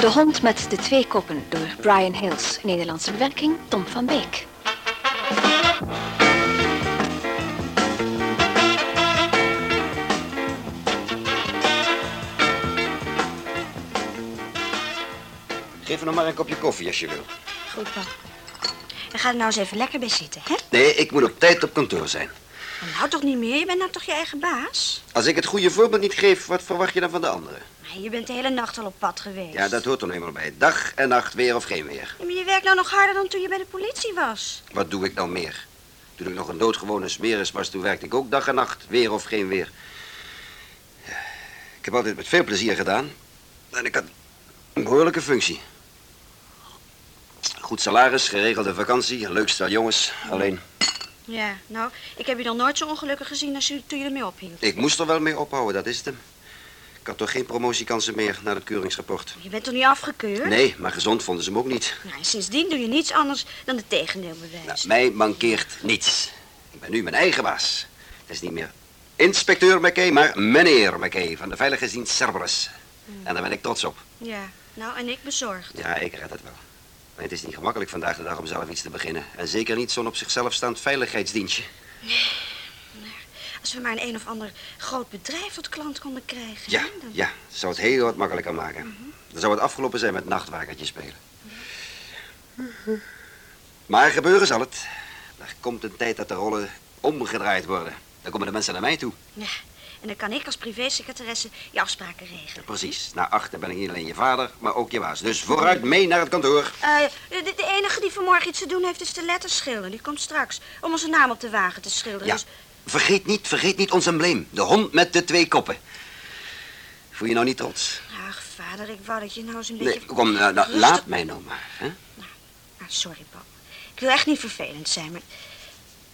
De hond met de twee koppen door Brian Hills. Nederlandse bewerking Tom van Beek. Geef me nog maar een kopje koffie als je wil. Goed, pap. En ga er nou eens even lekker bij zitten, hè? Nee, ik moet op tijd op kantoor zijn. Nou toch niet meer, je bent nou toch je eigen baas? Als ik het goede voorbeeld niet geef, wat verwacht je dan van de anderen? Je bent de hele nacht al op pad geweest. Ja, dat hoort er eenmaal bij. Dag en nacht, weer of geen weer. Ja, maar je werkt nou nog harder dan toen je bij de politie was. Wat doe ik dan meer? Toen ik nog een doodgewone smeris was, toen werkte ik ook dag en nacht, weer of geen weer. Ja, Ik heb altijd met veel plezier gedaan. En ik had een behoorlijke functie. Goed salaris, geregelde vakantie, een leuk stel jongens. Alleen, Ja, nou, ik heb je nog nooit zo ongelukkig gezien als je, toen je ermee ophield. ik moest er wel mee ophouden, dat is het hem. Ik had toch geen promotiekansen meer na het keuringsrapport. Je bent toch niet afgekeurd? Nee, maar gezond vonden ze hem ook niet. Nou, en sindsdien doe je niets anders dan het tegendeel Nou, bewijzen. mij mankeert niets. Ik ben nu mijn eigen baas. Het is niet meer inspecteur McKay, maar meneer McKay van de Veiligheidsdienst Cerberus. En daar ben ik trots op. Ja, nou, en ik bezorgd. Ja, ik red het wel. Maar het is niet gemakkelijk vandaag de dag om zelf iets te beginnen. En zeker niet zo'n op zichzelf staand veiligheidsdienstje. Als we maar een een of ander groot bedrijf tot klant konden krijgen. Ja, dan- ja, dat zou het heel wat makkelijker maken. Dan zou het afgelopen zijn met nachtwakertje spelen. Maar gebeuren zal het. Er komt een tijd dat de rollen omgedraaid worden. Dan komen de mensen naar mij toe. Ja, en dan kan ik als privésecretaresse je afspraken regelen. Precies. Na achter ben ik niet alleen je vader, maar ook je baas. Dus vooruit mee naar het kantoor. Eh, de, de enige die vanmorgen iets te doen heeft is de letters schilderen. Die komt straks om onze naam op de wagen te schilderen. Ja, Dus vergeet niet, vergeet niet ons embleem. De hond met de twee koppen. Voel je nou niet trots? Ach, vader, ik wou dat je nou eens een Nee, beetje... kom, nou, nou, laat mij nou maar. Hè? Ah, sorry, pap. Ik wil echt niet vervelend zijn, maar...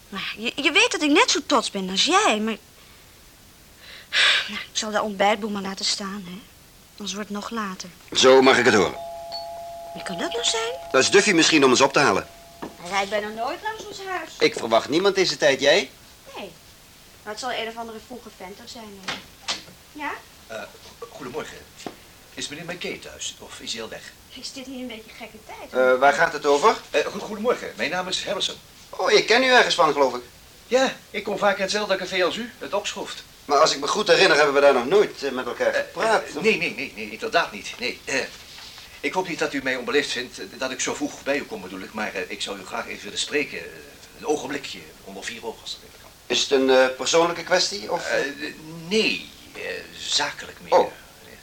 maar je, je weet dat ik net zo trots ben als jij, maar... Nou, ik zal de ontbijtboel maar laten staan, hè. Anders wordt het nog later. Zo mag ik het horen. Wie kan dat nou zijn? Dat is Duffy misschien om ons op te halen. Hij rijdt bijna nooit langs ons huis. Ik verwacht niemand deze tijd, jij? Nee. Maar het zal een of andere vroege vent ook zijn. hè. Ja? Eh, goedemorgen. Is meneer McKay thuis of is hij al weg? Is dit niet een beetje gekke tijd? Eh, waar gaat het over? Eh, goed, goedemorgen, mijn naam is Harrison. Oh, ik ken u ergens van, geloof ik. Ja, ik kom vaak in hetzelfde café als u, het Opschroft. Maar als ik me goed herinner, hebben we daar nog nooit eh, met elkaar gepraat. Eh, nee, nee, nee, nee, inderdaad niet. Nee. eh, ik hoop niet dat u mij onbeleefd vindt eh, dat ik zo vroeg bij u kom bedoel ik, maar eh, ik zou u graag even willen spreken. eh, een ogenblikje, onder vier ogen als dat even kan. Is het een eh, persoonlijke kwestie? Of... Eh, nee, eh, zakelijk meer. Oh.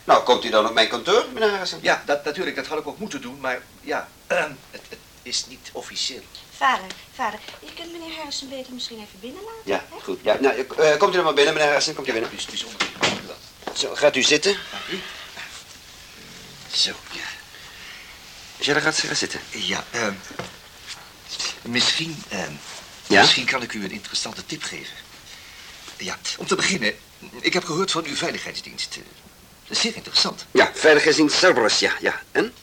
Nou, komt u dan op mijn kantoor, meneer Harrison? Ja, dat, natuurlijk, dat had ik ook moeten doen, maar ja, het, het is niet officieel. Vader, vader, je kunt meneer Harrison beter misschien even binnenlaten. Ja, hè? goed. Ja, nou, eh, komt u dan maar binnen, meneer Harrison. Komt u binnen. Dus het is onder. Zo, gaat u zitten. Dank u. Zo, ja. Dan gaat ze gaan zitten. Ja, ehm, misschien, ehm, Ja? misschien kan ik u een interessante tip geven. Ja, om te beginnen, ik heb gehoord van uw veiligheidsdienst. Eh, Dat is zeer interessant. Ja, veiligheidsdienst Cerberus, ja, ja. En?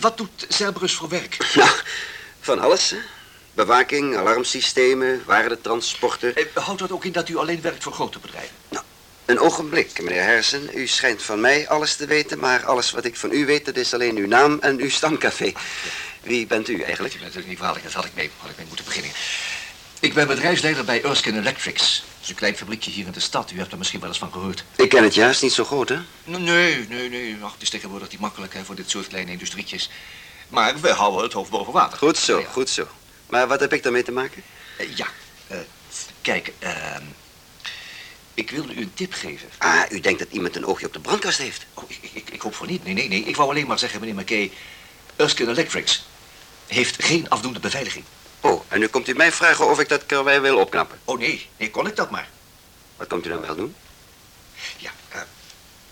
Wat doet Cerberus voor werk? Nou, van alles, hè. Bewaking, alarmsystemen, waardetransporten. Eh, Houdt dat ook in dat u alleen werkt voor grote bedrijven? Nou, een ogenblik, meneer Harrison. U schijnt van mij alles te weten, maar alles wat ik van u weet, dat is alleen uw naam en uw stamcafé. Wie bent u eigenlijk? Ik ben natuurlijk niet kwalijk, dat had ik mee, had ik mee moeten beginnen. Ik ben bedrijfsleider bij Erskine Electrics. Dat is een klein fabriekje hier in de stad. U hebt er misschien wel eens van gehoord. Ik ken het juist niet zo groot, hè? Nee, nee, nee. Ach, het is tegenwoordig niet makkelijk hè, voor dit soort kleine industrietjes. Maar we houden het hoofd boven water. Goed zo, Ja. goed zo. Maar wat heb ik daarmee te maken? Eh, ja, eh, kijk, ehm, ik wilde u een tip geven. Ah, u denkt dat iemand een oogje op de brandkast heeft. Oh, ik, ik, ik hoop voor niet. Nee, nee, nee. Ik wou alleen maar zeggen, meneer McKay... Erskine Electrics heeft geen afdoende beveiliging. Oh, en nu komt u mij vragen of ik dat karwei wil opknappen. Oh, nee. Nee, kon ik dat maar. Wat komt u dan wel doen? Ja, eh,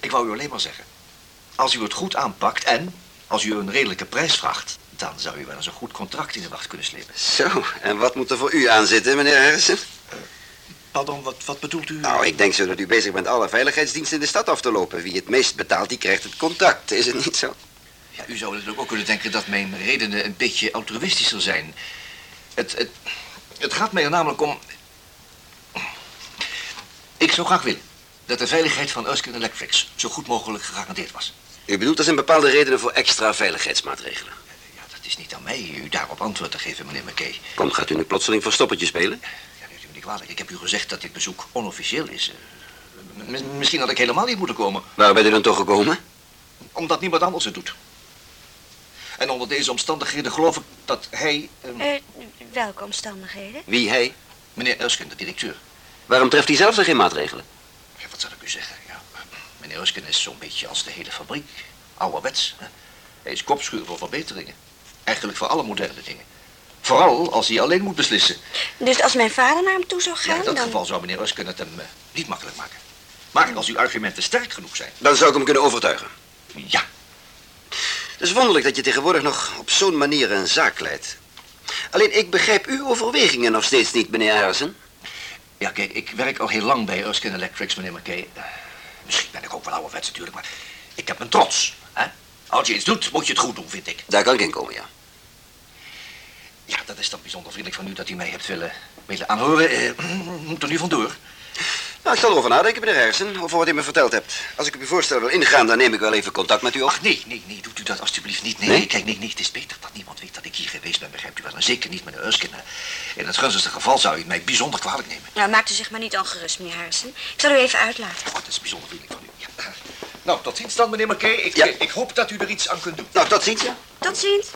ik wou u alleen maar zeggen. Als u het goed aanpakt en als u een redelijke prijs vraagt... dan zou u wel eens een goed contract in de wacht kunnen slepen. Zo, en wat moet er voor u aan zitten, meneer Harrison? Pardon, wat, wat bedoelt u? Nou, ik denk zo dat u bezig bent alle veiligheidsdiensten in de stad af te lopen. Wie het meest betaalt, die krijgt het contract. Is het niet zo? Ja, u zou natuurlijk ook kunnen denken dat mijn redenen een beetje altruïstischer zijn. Het, het, het gaat mij er namelijk om... Ik zou graag willen dat de veiligheid van Erskine Electrics zo goed mogelijk gegarandeerd was. U bedoelt, er zijn bepaalde redenen voor extra veiligheidsmaatregelen. Ja, dat is niet aan mij u daarop antwoord te geven, meneer McKay. Kom, gaat u nu plotseling verstoppertje spelen? Ja, neemt u me niet kwalijk. Ik heb u gezegd dat dit bezoek onofficieel is. Eh, m- misschien had ik helemaal niet moeten komen. Waar bent u dan toch gekomen? Omdat niemand anders het doet. En onder deze omstandigheden geloof ik dat hij... eh, Eh, welke omstandigheden? Wie hij? meneer Erskine, de directeur... Waarom treft hij zelf geen maatregelen? Ja, wat zal ik u zeggen? Ja, meneer Erskine is zo'n beetje als de hele fabriek. Ouderwets. Hè? Hij is kopschuur voor verbeteringen. Eigenlijk voor alle moderne dingen. Vooral als hij alleen moet beslissen. Dus als mijn vader naar hem toe zou Ja, gaan, in dat dan... geval zou meneer Erskine het hem eh, niet makkelijk maken. Maar als uw argumenten sterk genoeg zijn... Dan zou ik hem kunnen overtuigen. Ja, Het is wonderlijk dat je tegenwoordig nog op zo'n manier een zaak leidt. Alleen, ik begrijp uw overwegingen nog steeds niet, meneer Harrison. Ja, kijk, ik werk al heel lang bij Erskine Electrics, meneer McKay. Misschien ben ik ook wel ouderwets natuurlijk, maar ik heb mijn trots. Hè? Als je iets doet, moet je het goed doen, vind ik. Daar kan ik in komen, ja. Ja, dat is dan bijzonder vriendelijk van u dat u mij hebt willen, willen aanhoren. Eh, moet er nu vandoor. Nou, ik zal erover nadenken, meneer Harrison, over wat u me verteld hebt. Als ik op uw voorstel wil ingaan, dan neem ik wel even contact met u op. Ach, nee, nee, nee, doet u dat alstublieft niet. Nee, Nee? nee? kijk, nee, nee, het is beter dat niemand weet dat ik hier geweest ben, begrijpt u wel. En zeker niet meneer Erskine. In het gunstigste geval zou u het mij bijzonder kwalijk nemen. Nou, maakt u zich maar niet ongerust, meneer Harrison. Ik zal u even uitlaten. Oh, dat is bijzonder vriendelijk van u. Ja. Nou, tot ziens dan, meneer McKay. Ik, Ja. eh, ik hoop dat u er iets aan kunt doen. Nou, tot ziens, ja. Tot ziens.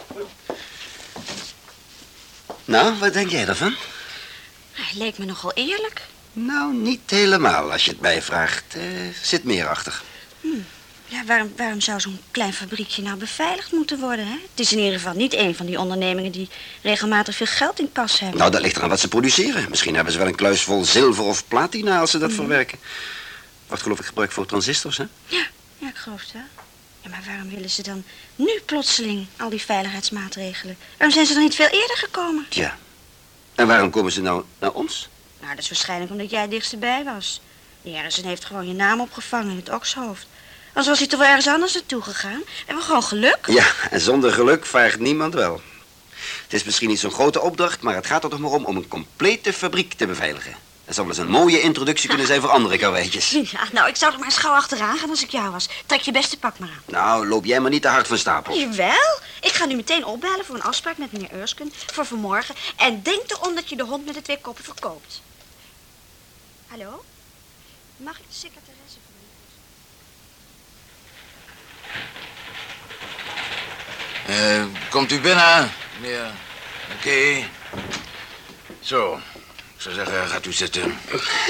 Nou, wat denk jij ervan? Hij leek me nogal eerlijk. Nou, niet helemaal, als je het mij vraagt. Er zit meer achter. Ja, waarom, waarom zou zo'n klein fabriekje nou beveiligd moeten worden, hè? Het is in ieder geval niet een van die ondernemingen die regelmatig veel geld in kas hebben. Nou, dat ligt eraan wat ze produceren. Misschien hebben ze wel een kluis vol zilver of platina als ze dat verwerken. Wordt geloof ik gebruikt voor transistors, hè? Ja, ja, ik geloof het wel. Ja, maar waarom willen ze dan nu plotseling al die veiligheidsmaatregelen? Waarom zijn ze dan niet veel eerder gekomen? Tja. En waarom komen ze nou naar ons? Nou, dat is waarschijnlijk omdat jij het dichtst bij was. Die Harrison heeft gewoon je naam opgevangen in het okshoofd. Anders was hij toch wel ergens anders naartoe gegaan. En we gewoon geluk. Ja, en zonder geluk vaart niemand wel. Het is misschien niet zo'n grote opdracht, maar het gaat er toch maar om om een complete fabriek te beveiligen. Dat zou wel eens een mooie introductie kunnen zijn voor andere karweitjes. Ja, nou, ik zou er maar eens gauw achteraan gaan als ik jou was. Trek je beste pak maar aan. Nou, loop jij maar niet te hard van stapel. Jawel. Ik ga nu meteen opbellen voor een afspraak met meneer Erskine voor vanmorgen. En denk erom dat je de hond met de twee koppen verkoopt. Hallo? Mag ik de secretaresse van meneer Eh, komt u binnen, meneer Oké. Zo, ik zou zeggen, gaat u zitten.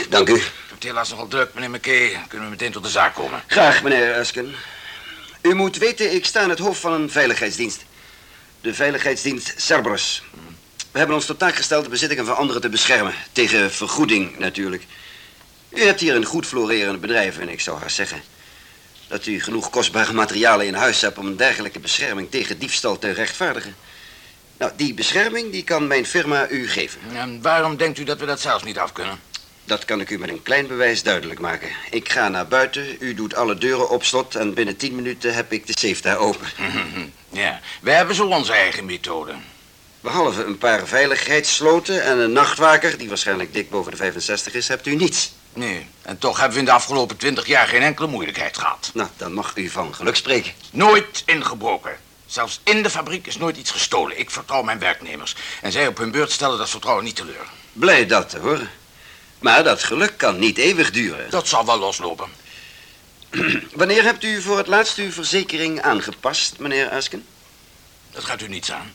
Dank u. Ik heb het helaas nogal druk, meneer McKay. Kunnen we meteen tot de zaak komen? Graag, meneer Erskine. U moet weten, ik sta aan het hoofd van een veiligheidsdienst. De veiligheidsdienst Cerberus. We hebben ons tot taak gesteld de bezittingen van anderen te beschermen. Tegen vergoeding, natuurlijk. U hebt hier een goed florerend bedrijf en ik zou haar zeggen... dat u genoeg kostbare materialen in huis hebt om een dergelijke bescherming tegen diefstal te rechtvaardigen. Nou, die bescherming die kan mijn firma u geven. En waarom denkt u dat we dat zelfs niet af kunnen? Dat kan ik u met een klein bewijs duidelijk maken. Ik ga naar buiten, u doet alle deuren op slot... en binnen tien minuten heb ik de safe daar open. Ja, we hebben zo onze eigen methode. Behalve een paar veiligheidssloten en een nachtwaker... die waarschijnlijk dik boven de 65 is, hebt u niets. Nee, en toch hebben we in de afgelopen twintig jaar geen enkele moeilijkheid gehad. Nou, dan mag u van geluk spreken. Nooit ingebroken. Zelfs in de fabriek is nooit iets gestolen. Ik vertrouw mijn werknemers. En zij op hun beurt stellen dat vertrouwen niet teleur. Blij dat te horen. Maar dat geluk kan niet eeuwig duren. Dat zal wel loslopen. Wanneer hebt u voor het laatst uw verzekering aangepast, meneer Asken? Dat gaat u niets aan.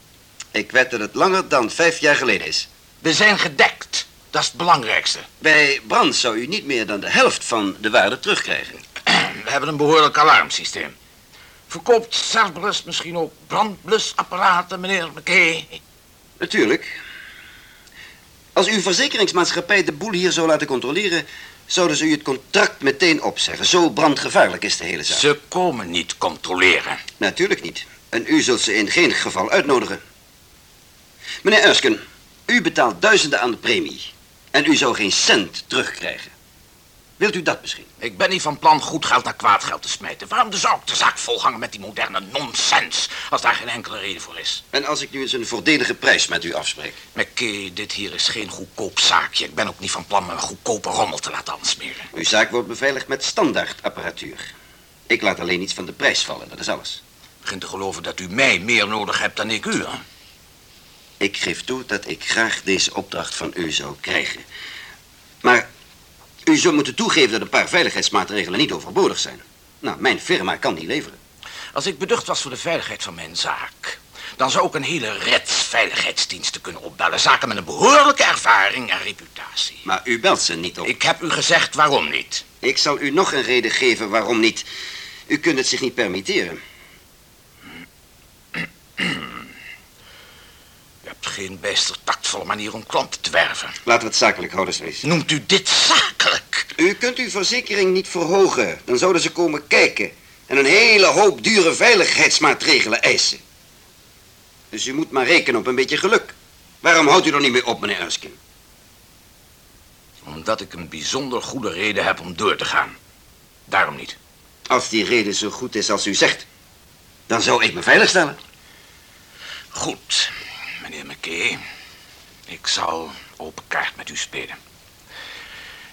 Ik weet dat het langer dan vijf jaar geleden is. We zijn gedekt. Dat is het belangrijkste. Bij brand zou u niet meer dan de helft van de waarde terugkrijgen. We hebben een behoorlijk alarmsysteem. Verkoopt Cerberus misschien ook brandblusapparaten, meneer McKay? Natuurlijk. Als uw verzekeringsmaatschappij de boel hier zou laten controleren... zouden ze u het contract meteen opzeggen. Zo brandgevaarlijk is de hele zaak. Ze komen niet controleren. Natuurlijk niet. En u zult ze in geen geval uitnodigen. Meneer Erskine, u betaalt duizenden aan de premie. En u zou geen cent terugkrijgen. Wilt u dat misschien? Ik ben niet van plan goed geld naar kwaad geld te smijten. Waarom zou ik de zaak volhangen met die moderne nonsens... als daar geen enkele reden voor is? En als ik nu eens een voordelige prijs met u afspreek? McKay, dit hier is geen goedkoop zaakje. Ik ben ook niet van plan me een goedkope rommel te laten aansmeren. Uw zaak wordt beveiligd met standaardapparatuur. Ik laat alleen iets van de prijs vallen, dat is alles. Ik begin te geloven dat u mij meer nodig hebt dan ik u. Hè? Ik geef toe dat ik graag deze opdracht van u zou krijgen. Maar u zult moeten toegeven dat een paar veiligheidsmaatregelen niet overbodig zijn. Nou, mijn firma kan die leveren. Als ik beducht was voor de veiligheid van mijn zaak... dan zou ik een hele rets veiligheidsdiensten kunnen opbellen. Zaken met een behoorlijke ervaring en reputatie. Maar u belt ze niet op. Ik heb u gezegd waarom niet. Ik zal u nog een reden geven waarom niet. U kunt het zich niet permitteren. Hebt geen bijster tactvolle manier om klanten te werven. Laten we het zakelijk houden, Smees. Noemt u dit zakelijk? U kunt uw verzekering niet verhogen. Dan zouden ze komen kijken. En een hele hoop dure veiligheidsmaatregelen eisen. Dus u moet maar rekenen op een beetje geluk. Waarom houdt u er niet mee op, meneer Erskine? Omdat ik een bijzonder goede reden heb om door te gaan. Daarom niet. Als die reden zo goed is als u zegt, dan zou ik me veilig stellen. Goed, McKay. Ik zal open kaart met u spelen.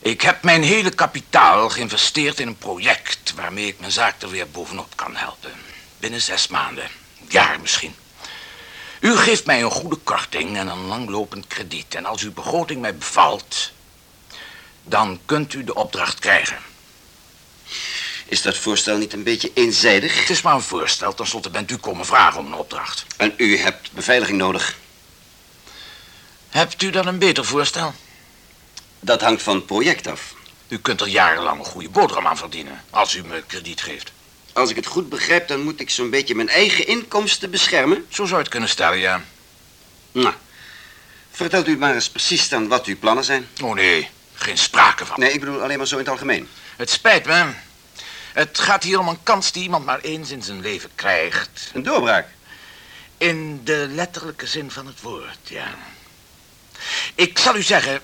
Ik heb mijn hele kapitaal geïnvesteerd in een project... waarmee ik mijn zaak er weer bovenop kan helpen. Binnen zes maanden. Jaar misschien. U geeft mij een goede korting en een langlopend krediet. En als uw begroting mij bevalt... dan kunt u de opdracht krijgen. Is dat voorstel niet een beetje eenzijdig? Het is maar een voorstel. Ten slotte bent u komen vragen om een opdracht. En u hebt beveiliging nodig. Hebt u dan een beter voorstel? Dat hangt van het project af. U kunt er jarenlang een goede boterham aan verdienen... als u me krediet geeft. Als ik het goed begrijp, dan moet ik zo'n beetje mijn eigen inkomsten beschermen. Zo zou het kunnen stellen, ja. Nou, vertelt u maar eens precies dan wat uw plannen zijn. Oh nee, geen sprake van. Nee, ik bedoel alleen maar zo in het algemeen. Het spijt me. Het gaat hier om een kans die iemand maar eens in zijn leven krijgt. Een doorbraak. In de letterlijke zin van het woord, ja. Ik zal u zeggen...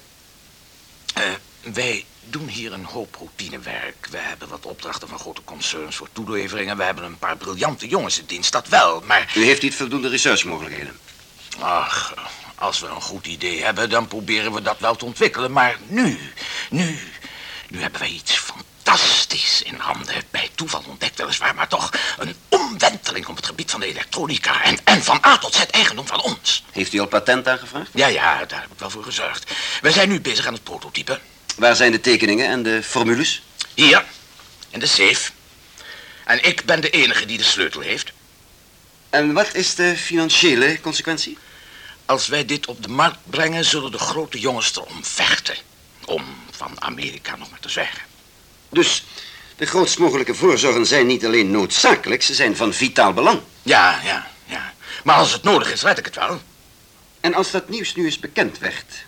eh, wij doen hier een hoop routinewerk. We hebben wat opdrachten van grote concerns voor toeleveringen. We hebben een paar briljante jongens in dienst, dat wel, maar... U heeft niet voldoende researchmogelijkheden. Ach, als we een goed idee hebben, dan proberen we dat wel te ontwikkelen. Maar nu, nu, nu hebben wij iets fantastisch in handen. Bij toeval ontdekt weliswaar, maar toch een omwenteling op het gebied van de elektronica. En, en van A tot Z eigendom van ons. Heeft u al patent aangevraagd? Ja, ja, daar heb ik wel voor gezorgd. We zijn nu bezig aan het prototype. Waar zijn de tekeningen en de formules? Hier, in de safe. En ik ben de enige die de sleutel heeft. En wat is de financiële consequentie? Als wij dit op de markt brengen, zullen de grote jongens erom vechten. Om van Amerika nog maar te zwijgen. Dus de grootst mogelijke voorzorgen zijn niet alleen noodzakelijk, ze zijn van vitaal belang. Ja, ja, ja. Maar als het nodig is, red ik het wel. En als dat nieuws nu eens bekend werd...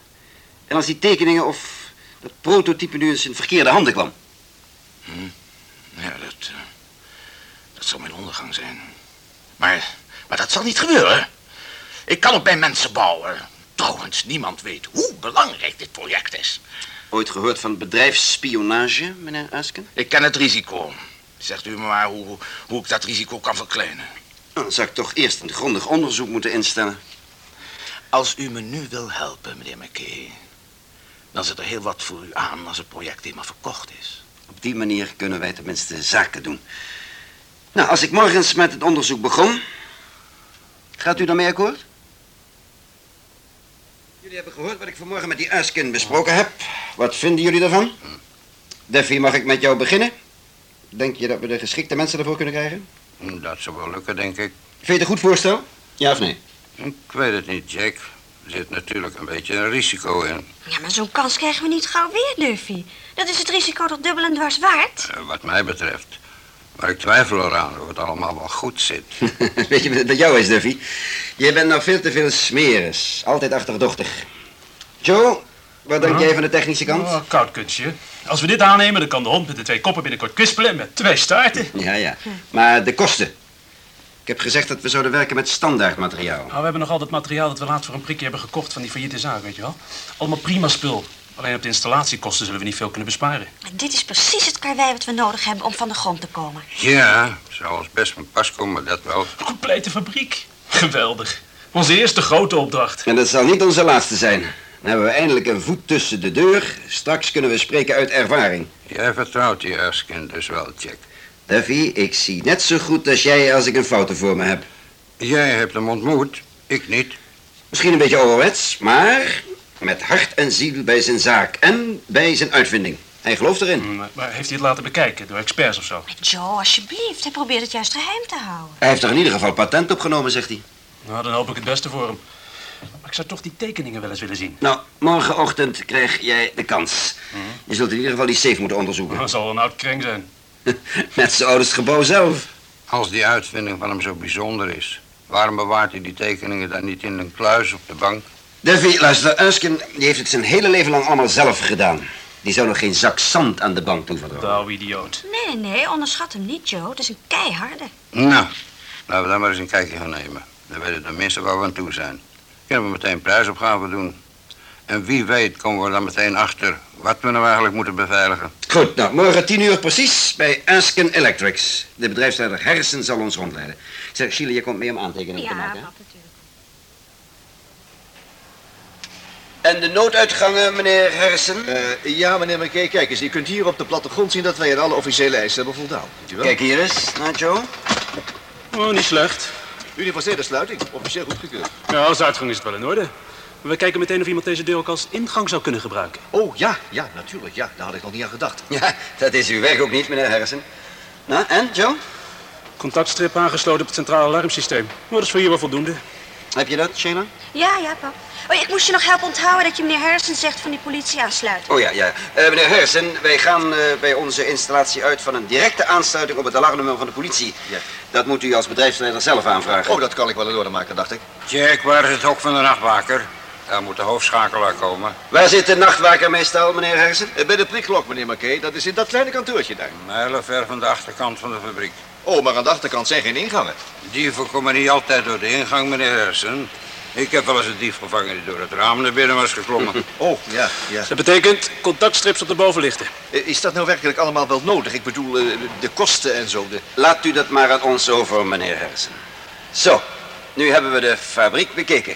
en als die tekeningen of dat prototype nu eens in verkeerde handen kwam... Ja, dat, eh, dat zal mijn ondergang zijn. Maar, maar dat zal niet gebeuren. Ik kan op mijn mensen bouwen. Trouwens, niemand weet hoe belangrijk dit project is. Ooit gehoord van bedrijfsspionage, meneer Asken? Ik ken het risico. Zegt u me maar hoe, hoe ik dat risico kan verkleinen. Nou, Dan zou ik toch eerst een grondig onderzoek moeten instellen. Als u me nu wil helpen, meneer McKay... dan zit er heel wat voor u aan als het project eenmaal verkocht is. Op die manier kunnen wij tenminste zaken doen. Nou, als ik morgens met het onderzoek begon... Gaat u daarmee akkoord? Jullie hebben gehoord wat ik vanmorgen met die Askin besproken heb. Wat vinden jullie daarvan? Duffy, mag ik met jou beginnen? Denk je dat we de geschikte mensen ervoor kunnen krijgen? Dat zou wel lukken, denk ik. Vind je het een goed voorstel? Ja of nee? Ik weet het niet, Jack. Er zit natuurlijk een beetje een risico in. Ja, maar zo'n kans krijgen we niet gauw weer, Duffy. Dat is het risico toch dubbel en dwars waard? eh, wat mij betreft. Maar ik twijfel eraan of het allemaal wel goed zit. Weet je wat het met jou is, Duffy? Je bent nou veel te veel smeres. Altijd achterdochtig. Joe, wat denk jij van de technische kant? Oh, koud kunstje. Als we dit aannemen, dan kan de hond met de twee koppen binnenkort kwispelen met twee staarten. Ja, ja. Maar de kosten. Ik heb gezegd dat we zouden werken met standaard materiaal. Nou, we hebben nog al dat materiaal dat we laatst voor een prikje hebben gekocht van die failliete zaak, weet je wel. Allemaal prima spul. Alleen op de installatiekosten zullen we niet veel kunnen besparen. En dit is precies het karwei wat we nodig hebben om van de grond te komen. Ja, zou ons best van pas komen, dat wel. Een complete fabriek. Geweldig. Onze eerste grote opdracht. En dat zal niet onze laatste zijn. Dan hebben we eindelijk een voet tussen de deur. Straks kunnen we spreken uit ervaring. Jij vertrouwt die Erskine dus wel, Jack. Duffy, ik zie net zo goed als jij als ik een fouten voor me heb. Jij hebt hem ontmoet, ik niet. Misschien een beetje ouderwets, maar met hart en ziel bij zijn zaak en bij zijn uitvinding. Hij gelooft erin. Hm, Maar heeft hij het laten bekijken door experts of zo? Joe, alsjeblieft. Hij probeert het juist geheim te houden. Hij heeft er in ieder geval patent op genomen, zegt hij. Nou, dan hoop ik het beste voor hem. Maar ik zou toch die tekeningen wel eens willen zien. Nou, morgenochtend krijg jij de kans. Je zult in ieder geval die safe moeten onderzoeken. Dat zal een oud kring zijn. Net zo oud als het gebouw zelf. Als die uitvinding van hem zo bijzonder is, waarom bewaart hij die tekeningen dan niet in een kluis op de bank? Duffy, luister, Erskine, die heeft het zijn hele leven lang allemaal zelf gedaan. Die zou nog geen zak zand aan de bank toevertrouwen. De oude idioot. Nee, nee. Onderschat hem niet, Joe. Het is een keiharde. Nou, laten we dan maar eens een kijkje gaan nemen. Dan weten we tenminste waar we aan toe zijn. Kunnen we meteen prijsopgave doen. En wie weet komen we dan meteen achter wat we nou eigenlijk moeten beveiligen. Goed, nou, morgen tien uur precies bij Erskine Electrics. De bedrijfsleider Harrison zal ons rondleiden. Zeg, Sheila, je komt mee om aantekeningen te maken. hè? pap, natuurlijk. En de nooduitgangen, meneer Harrison? Eh, ja, meneer McKay, kijk eens. U kunt hier op de plattegrond zien dat wij aan alle officiële eisen hebben voldaan. U wel? Kijk hier eens, naar Joe. Oh, niet slecht. Universele sluiting, officieel goedgekeurd. Ja, als uitgang is het wel in orde. Maar we kijken meteen of iemand deze deur ook als ingang zou kunnen gebruiken. Oh, ja, ja, natuurlijk. Ja, daar had ik nog niet aan gedacht. Ja, dat is uw werk ook niet, meneer Harrison. Nou, en, Joe? Contactstrip aangesloten op het centrale alarmsysteem. Maar dat is voor hier wel voldoende. Heb je dat, Sheila? Ja, ja, pap. Oh, ik moest je nog helpen onthouden dat je meneer Harrison zegt van die politie aansluiten. Oh ja, ja. Eh, meneer Harrison, wij gaan eh, bij onze installatie uit van een directe aansluiting op het alarmnummer van de politie. Ja. Dat moet u als bedrijfsleider zelf aanvragen. Oh, dat kan ik wel in orde maken, dacht ik. Jack, waar is het hok van de nachtwaker? Daar moet de hoofdschakelaar komen. Waar zit de nachtwaker meestal, meneer Harrison? Eh, Bij de prikklok, meneer McKay. Dat is in dat kleine kantoortje daar. Mijlenver van de achterkant van de fabriek. Oh, maar aan de achterkant zijn geen ingangen. Dieven komen niet altijd door de ingang, meneer Hersen. Ik heb wel eens een dief gevangen die door het raam naar binnen was geklommen. Oh, ja, ja. Dat betekent contactstrips op de bovenlichten. Eh, Is dat nou werkelijk allemaal wel nodig? Ik bedoel, eh, de kosten en zo. De... Laat u dat maar aan ons over, meneer Harrison. Zo, nu hebben we de fabriek bekeken.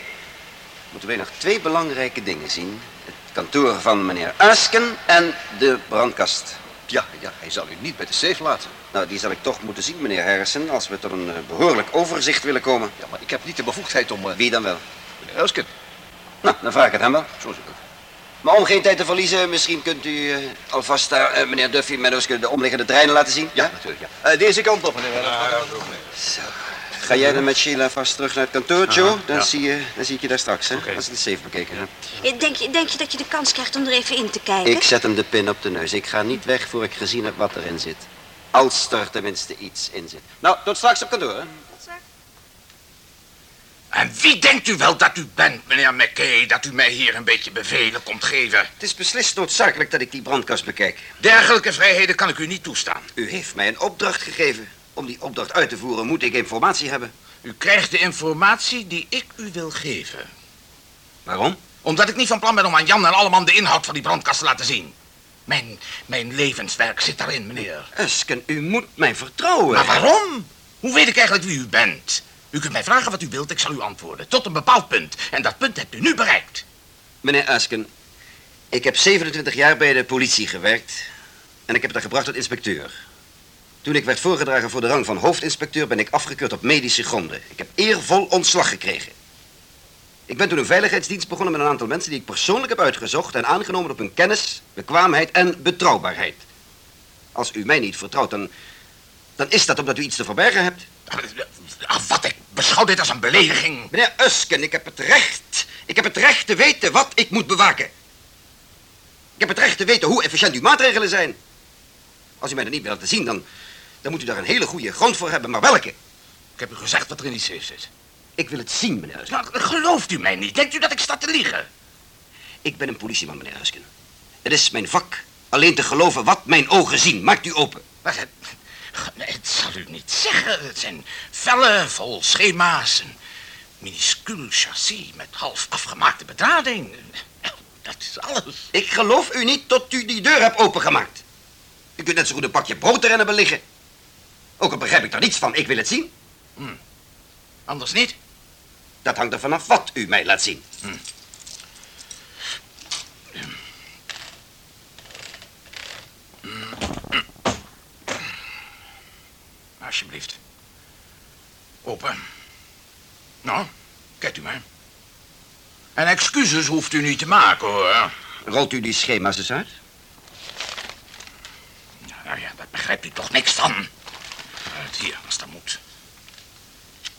Moeten wij nog twee belangrijke dingen zien. Het kantoor van meneer Asken en de brandkast. Ja, ja, hij zal u niet bij de safe laten. Nou, die zal ik toch moeten zien, meneer Harrison, als we tot een eh, behoorlijk overzicht willen komen. Ja, maar ik heb niet de bevoegdheid om... eh, Wie dan wel? Meneer Elsken. Nou, dan vraag ik het hem wel. Zo is het. Maar om geen tijd te verliezen, misschien kunt u eh, alvast daar, meneer Duffy Meadows de omliggende treinen laten zien? Ja, natuurlijk, ja. Eh, deze kant op, meneer Elsken. Zo. Ga jij dan met Sheila vast terug naar het kantoor, Joe? Dan, ja. zie, je, dan zie ik je daar straks, hè? Als ik de safe bekeken heb. Denk je, denk je dat je de kans krijgt om er even in te kijken? Ik zet hem de pin op de neus. Ik ga niet weg voor ik gezien heb wat erin zit. Als er tenminste iets in zit. Nou, tot straks op kantoor, hè? En wie denkt u wel dat u bent, meneer McKay, dat u mij hier een beetje bevelen komt geven? Het is beslist noodzakelijk dat ik die brandkast bekijk. Dergelijke vrijheden kan ik u niet toestaan. U heeft mij een opdracht gegeven. Om die opdracht uit te voeren moet ik informatie hebben. U krijgt de informatie die ik u wil geven. Waarom? Omdat ik niet van plan ben om aan Jan en allemaal de inhoud van die brandkast te laten zien. Mijn, mijn levenswerk zit daarin, meneer. Esken, u moet mij vertrouwen. Maar waarom? Hoe weet ik eigenlijk wie u bent? U kunt mij vragen wat u wilt, ik zal u antwoorden. Tot een bepaald punt. En dat punt hebt u nu bereikt. Meneer Asken, ik heb 27 jaar bij de politie gewerkt en ik heb het daar gebracht tot inspecteur. Toen ik werd voorgedragen voor de rang van hoofdinspecteur ben ik afgekeurd op medische gronden. Ik heb eervol ontslag gekregen. Ik ben toen een veiligheidsdienst begonnen met een aantal mensen die ik persoonlijk heb uitgezocht en aangenomen op hun kennis, bekwaamheid en betrouwbaarheid. Als u mij niet vertrouwt, dan, dan is dat omdat u iets te verbergen hebt. Ah, Wat, ik beschouw dit als een belediging. Meneer Usken, ik heb het recht. Ik heb het recht te weten wat ik moet bewaken. Ik heb het recht te weten hoe efficiënt uw maatregelen zijn. Als u mij dat niet wil laten zien, dan, dan moet u daar een hele goede grond voor hebben. Maar welke? Ik heb u gezegd wat er in die safe zit. Ik wil het zien, meneer Usken. Nou, gelooft u mij niet? Denkt u dat ik sta te liegen? Ik ben een politieman, meneer Usken. Het is mijn vak alleen te geloven wat mijn ogen zien. Maakt u open. Wat, het, het zal u niet zeggen. Het zijn vellen vol schema's. Een minuscuul chassis met half afgemaakte bedrading. Dat is alles. Ik geloof u niet tot u die deur hebt opengemaakt. U kunt net zo goed een pakje brood erin hebben liggen. Ook al begrijp ik er niets van, ik wil het zien. Anders niet. Dat hangt er vanaf wat u mij laat zien. alsjeblieft. Open. Nou, kijkt u maar. En excuses hoeft u niet te maken, hoor. Rolt u die schema's eens uit? Nou ja, daar begrijpt u toch niks van. Uit hier, als dat moet.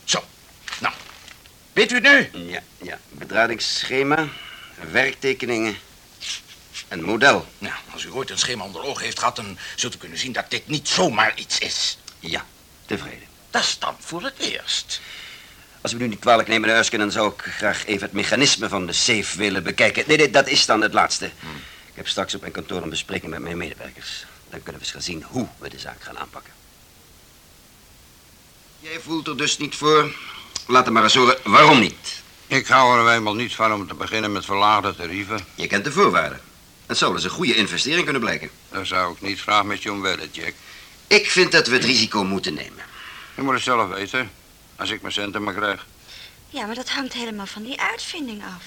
Zo, nou. Weet u het nu? Ja, ja. Bedradingsschema, werktekeningen en model. Nou, als u ooit een schema onder ogen heeft gehad... dan zult u kunnen zien dat dit niet zomaar iets is. Ja, tevreden. Dat is dan voor het eerst. Als we nu niet kwalijk nemen, Eusken, dan zou ik graag even het mechanisme van de safe willen bekijken. Nee, nee, dat is dan het laatste. Ik heb straks op mijn kantoor een bespreking met mijn medewerkers. Dan kunnen we eens gaan zien hoe we de zaak gaan aanpakken. Jij voelt er dus niet voor? Laat hem maar eens horen waarom niet. Ik hou er eenmaal niet van om te beginnen met verlaagde tarieven. Je kent de voorwaarden. Het zou dus een goede investering kunnen blijken. Daar zou ik niet graag met je om willen, Jack. Ik vind dat we het risico moeten nemen. Je moet het zelf weten. Als ik mijn centen maar krijg. Ja, maar dat hangt helemaal van die uitvinding af.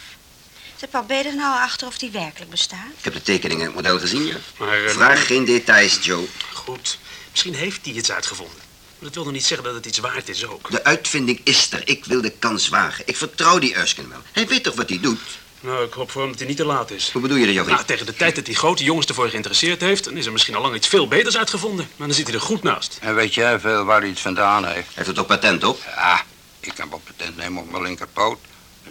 Zet Pap Beder nou achter of die werkelijk bestaat? Ik heb de tekeningen en het model gezien, ja. Maar, eh, Vraag geen details, Joe. Goed, misschien heeft hij iets uitgevonden. Maar dat wil nog niet zeggen dat het iets waard is ook. De uitvinding is er. Ik wil de kans wagen. Ik vertrouw die Erskine wel. Hij weet toch wat hij doet? Nou, ik hoop voor hem dat hij niet te laat is. Hoe bedoel je dat, Jochie? Nou, tegen de tijd dat die grote jongens ervoor geïnteresseerd heeft... dan is er misschien al lang iets veel beters uitgevonden. Maar dan zit hij er goed naast. En weet jij veel waar hij het vandaan heeft? Heeft er toch patent op? Ja, ik kan wel patent nemen op mijn linkerpoot.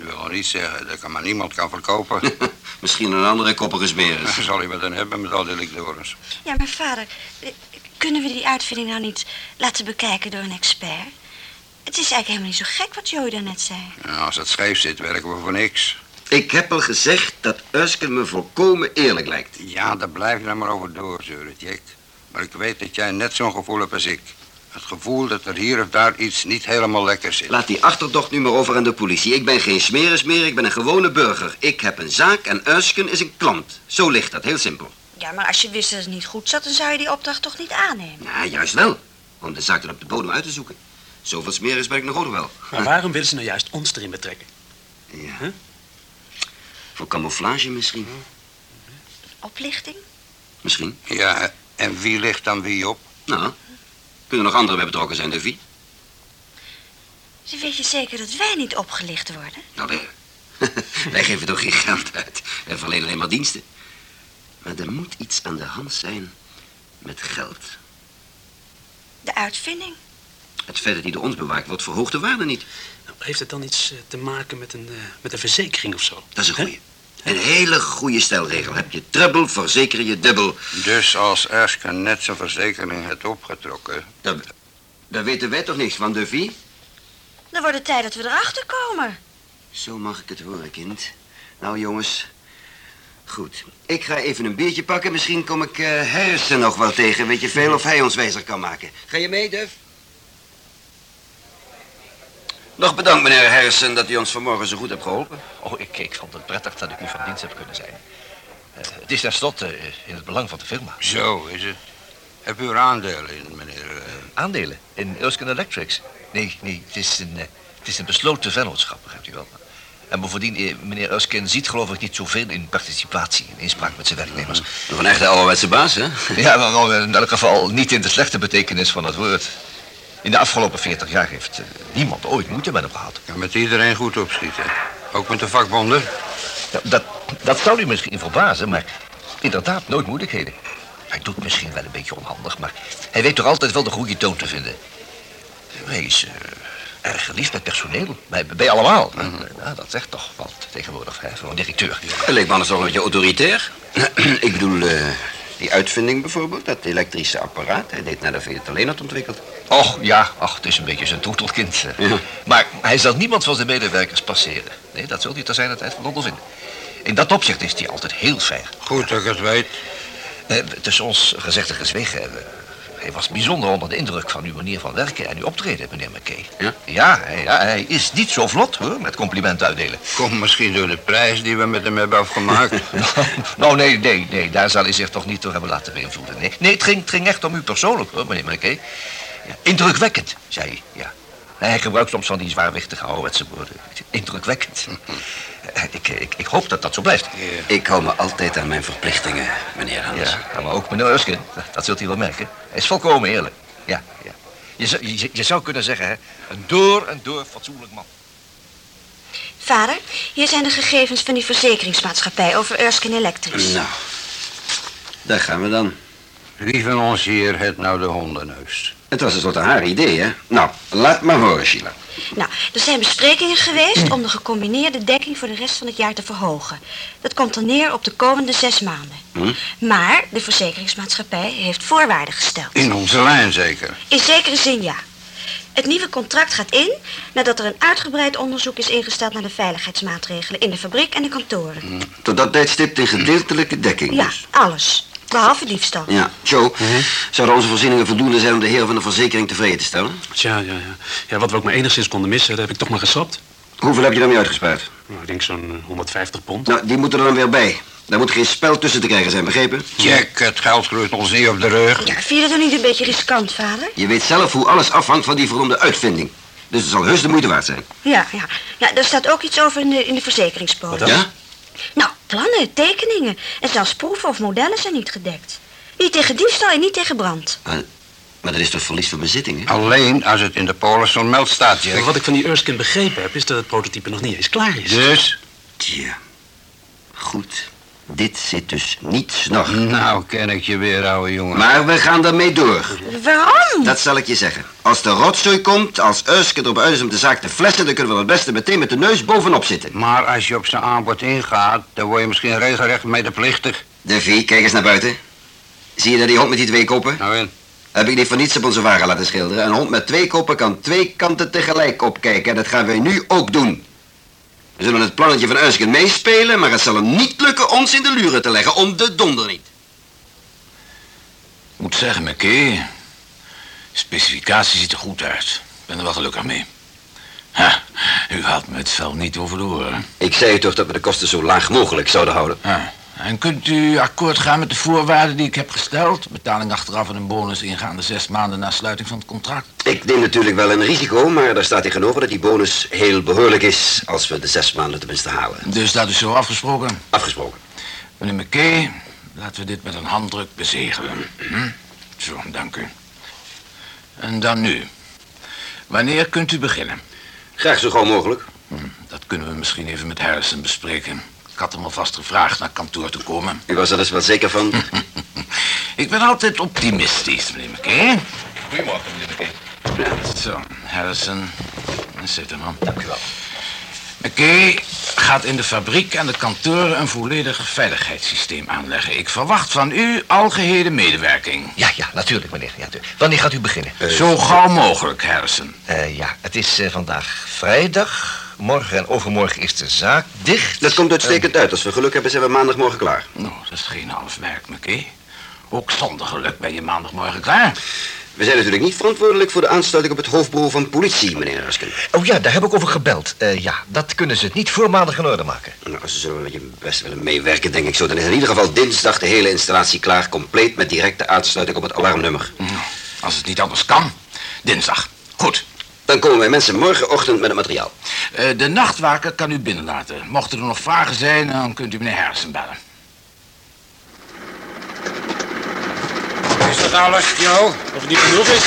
Dat wil nog niet zeggen dat ik hem aan niemand kan verkopen. Misschien een andere koppige smeris. Daar zal hij wat aan hebben met al die likdorens. Ja, maar vader, eh, kunnen we die uitvinding nou niet laten bekijken door een expert? Het is eigenlijk helemaal niet zo gek wat Joey daarnet zei. Ja, als het scheef zit, werken we voor niks. Ik heb al gezegd dat Erskine me volkomen eerlijk lijkt. Ja, daar blijf je dan maar over doorzeuren, Jack. Maar ik weet dat jij net zo'n gevoel hebt als ik. Het gevoel dat er hier of daar iets niet helemaal lekker zit. Laat die achterdocht nu maar over aan de politie. Ik ben geen smeris meer, ik ben een gewone burger. Ik heb een zaak en Erskine is een klant. Zo ligt dat, heel simpel. Ja, maar als je wist dat het niet goed zat, dan zou je die opdracht toch niet aannemen? Ja, juist wel. Om de zaak dan op de bodem uit te zoeken. Zoveel smeris ben ik nog ook wel. Maar waarom willen ze nou juist ons erin betrekken? Ja. Huh? Voor camouflage misschien. Oplichting? Misschien. Ja, en wie ligt dan wie op? Nou, kunnen nog anderen bij betrokken zijn, Duffy? Ze weet je zeker dat wij niet opgelicht worden? Nou, wij, wij geven toch geen geld uit. Wij verlenen alleen maar diensten. Maar er moet iets aan de hand zijn met geld. De uitvinding? Het feit dat die door ons bewaakt wordt, verhoogt de waarde niet. Nou, heeft het dan iets eh, te maken met een, eh, met een verzekering of zo? Dat is een goeie. Een hele goede stelregel. Heb je trouble, verzeker je dubbel. Dus als Erskine net zijn verzekering heeft opgetrokken... Daar, daar weten wij toch niks van, Duffy? Dan wordt het tijd dat we erachter komen. Zo mag ik het horen, kind. Nou, jongens. Goed. Ik ga even een biertje pakken. Misschien kom ik eh Harrison nog wel tegen. Weet je veel of hij ons wijzer kan maken. Ga je mee, Duff? Nog bedankt, meneer Harrison, dat u ons vanmorgen zo goed hebt geholpen. Oh, ik, ik vond het prettig dat ik u van dienst heb kunnen zijn. Eh, het is tenslotte eh, in het belang van de firma. Zo is het. Heb u er aandelen in, meneer... eh, Aandelen in Erskine Electrics. Nee, nee, het is een, het is een besloten vennootschap, begrijpt u wel. En bovendien, meneer Erskine ziet geloof ik niet zoveel in participatie, in inspraak met zijn werknemers. Nog een echte ouderwetse baas, hè? Ja, maar in elk geval niet in de slechte betekenis van het woord. In de afgelopen 40 jaar heeft eh, niemand ooit moeite met hem gehad. kan met iedereen goed opschieten. Ook met de vakbonden? Ja, dat, dat zou u misschien verbazen, maar inderdaad nooit moeilijkheden. Hij doet misschien wel een beetje onhandig, maar hij weet toch altijd wel de goede toon te vinden. Hij is eh, erg geliefd met personeel, bij, bij allemaal. En, eh, nou, dat zegt toch wat tegenwoordig hè, voor een directeur. Dat leek me anders toch een beetje autoritair. ik bedoel, die uitvinding bijvoorbeeld, dat elektrische apparaat. Hij deed net of hij het alleen had ontwikkeld. Och, ja, ach, het is een beetje zijn troetelkind. eh. Ja. Maar hij zal niemand van zijn medewerkers passeren. Nee, dat zult hij ter zijner tijd van ondervinden. In dat opzicht is hij altijd heel fair. Goed dat ik het weet. Eh, tussen ons gezegd en gezwegen. eh, hij was bijzonder onder de indruk van uw manier van werken en uw optreden, meneer McKay. Ja? Ja, hij, ja, hij is niet zo vlot, hoor, met complimenten uitdelen. Komt misschien door de prijs die we met hem hebben afgemaakt. nou, nee, nee, nee, daar zal hij zich toch niet door hebben laten beïnvloeden. Nee, nee het, ging, het ging echt om u persoonlijk, hoor, meneer McKay. Ja, indrukwekkend, zei hij, ja. Hij gebruikt soms van die zwaarwichtige ouderwetse woorden. Indrukwekkend. Eh, ik, ik, ik hoop dat dat zo blijft. Ik hou me altijd aan mijn verplichtingen, meneer Hans. Ja, maar ook meneer Erskine, dat zult u wel merken. Hij is volkomen eerlijk. Ja, ja. Je, zou- je, je zou kunnen zeggen, hè, een door en door fatsoenlijk man. Vader, hier zijn de gegevens van die verzekeringsmaatschappij over Erskine Electric. Nou, daar gaan we dan. Wie van ons hier heeft nou de hondenneus? Het was een soort haar idee, hè? Nou, laat maar horen, Sheila. Nou, er zijn besprekingen geweest om de gecombineerde dekking voor de rest van het jaar te verhogen. Dat komt dan neer op de komende zes maanden. Hm? Maar de verzekeringsmaatschappij heeft voorwaarden gesteld. In onze lijn zeker. In zekere zin ja. Het nieuwe contract gaat in nadat er een uitgebreid onderzoek is ingesteld naar de veiligheidsmaatregelen in de fabriek en de kantoren. Tot dat tijdstip in gedeeltelijke dekking. Ja, dus. alles. Behalve diefstal. Ja, Joe, zouden onze voorzieningen voldoende zijn om de heren van de verzekering tevreden te stellen? Tja, ja, ja. ja, wat we ook maar enigszins konden missen, dat heb ik toch maar geschrapt. Hoeveel heb je daarmee uitgespaard? Nou, ik denk zo'n eh, 150 pond. Nou, die moeten er dan weer bij. Daar moet geen spel tussen te krijgen zijn, begrepen? Jack, het geld groeit ons niet op de rug. Ja, vind je dat dan niet een beetje riskant, vader? Je weet zelf hoe alles afhangt van die verdomde uitvinding. Dus het zal heus de moeite waard zijn. Ja, ja. Ja, daar staat ook iets over in de, in de verzekeringspolis. Ja? Nou, plannen, tekeningen en zelfs proeven of modellen zijn niet gedekt. Niet tegen diefstal en niet tegen brand. Maar, maar dat is toch verlies van bezittingen? Alleen als het in de polis vermeld staat, Jack. Wat ik van die Erskine begrepen heb, is dat het prototype nog niet eens klaar is. Dus? Tja, goed. Dit zit dus niet snor. Nou, ken ik je weer, ouwe jongen. Maar we gaan ermee door. Waarom? Dat zal ik je zeggen. Als de rotzooi komt, als Euske erop uit is om de zaak te flessen... dan kunnen we het beste meteen met de neus bovenop zitten. Maar als je op zijn aanbod ingaat, dan word je misschien regelrecht medeplichtig. Davy, kijk eens naar buiten. Zie je daar die hond met die twee koppen? Nou in. Heb ik niet voor niets op onze wagen laten schilderen. Een hond met twee koppen kan twee kanten tegelijk opkijken. En dat gaan wij nu ook doen. We zullen het plannetje van Uisken meespelen... maar het zal hem niet lukken ons in de luren te leggen. Om de donder niet. Ik moet zeggen, McKay, specificatie ziet er goed uit. Ik ben er wel gelukkig mee. Ha, u haalt me het vel niet over de oren. Ik zei u toch dat we de kosten zo laag mogelijk zouden houden. En kunt u akkoord gaan met de voorwaarden die ik heb gesteld? Betaling achteraf en een bonus ingaande zes maanden na sluiting van het contract. Ik neem natuurlijk wel een risico, maar daar staat tegenover dat die bonus heel behoorlijk is... als we de zes maanden tenminste halen. Dus dat is zo afgesproken. Afgesproken. Meneer McKay, laten we dit met een handdruk bezegelen. Hm? Zo, dank u. En dan nu. Wanneer kunt u beginnen? Graag zo gauw mogelijk. Hm, dat kunnen we misschien even met Harrison bespreken. Ik had hem alvast gevraagd naar kantoor te komen. U was er dus wel zeker van. Ik ben altijd optimistisch, meneer McKay. Goedemorgen, meneer McKay. Zo, Harrison. Zit er, man. Dank u wel. McKay gaat in de fabriek en de kantoren een volledig veiligheidssysteem aanleggen. Ik verwacht van u algehele medewerking. Ja, ja, natuurlijk, meneer. Ja, Wanneer gaat u beginnen? Zo gauw mogelijk, Harrison. Eh, ja, het is eh, vandaag vrijdag. Morgen en overmorgen is de zaak dicht. Dat komt uitstekend uit. Als we geluk hebben zijn we maandagmorgen klaar. Nou, dat is geen half werk, McKay. Ook zonder geluk ben je maandagmorgen klaar. We zijn natuurlijk niet verantwoordelijk voor de aansluiting op het hoofdbureau van politie, meneer Ruskin. Oh ja, daar heb ik over gebeld. Eh, ja, dat kunnen ze het niet voor maandag in orde maken. Nou, ze zullen met je best willen meewerken, denk ik zo. Dan is in ieder geval dinsdag de hele installatie klaar, compleet met directe aansluiting op het alarmnummer. Nou, als het niet anders kan, dinsdag. Goed. Dan komen wij mensen morgenochtend met het materiaal. Eh, de nachtwaker kan u binnenlaten. Mochten er nog vragen zijn, dan kunt u meneer Harrison bellen. Is dat alles, Joe? Of het niet genoeg is,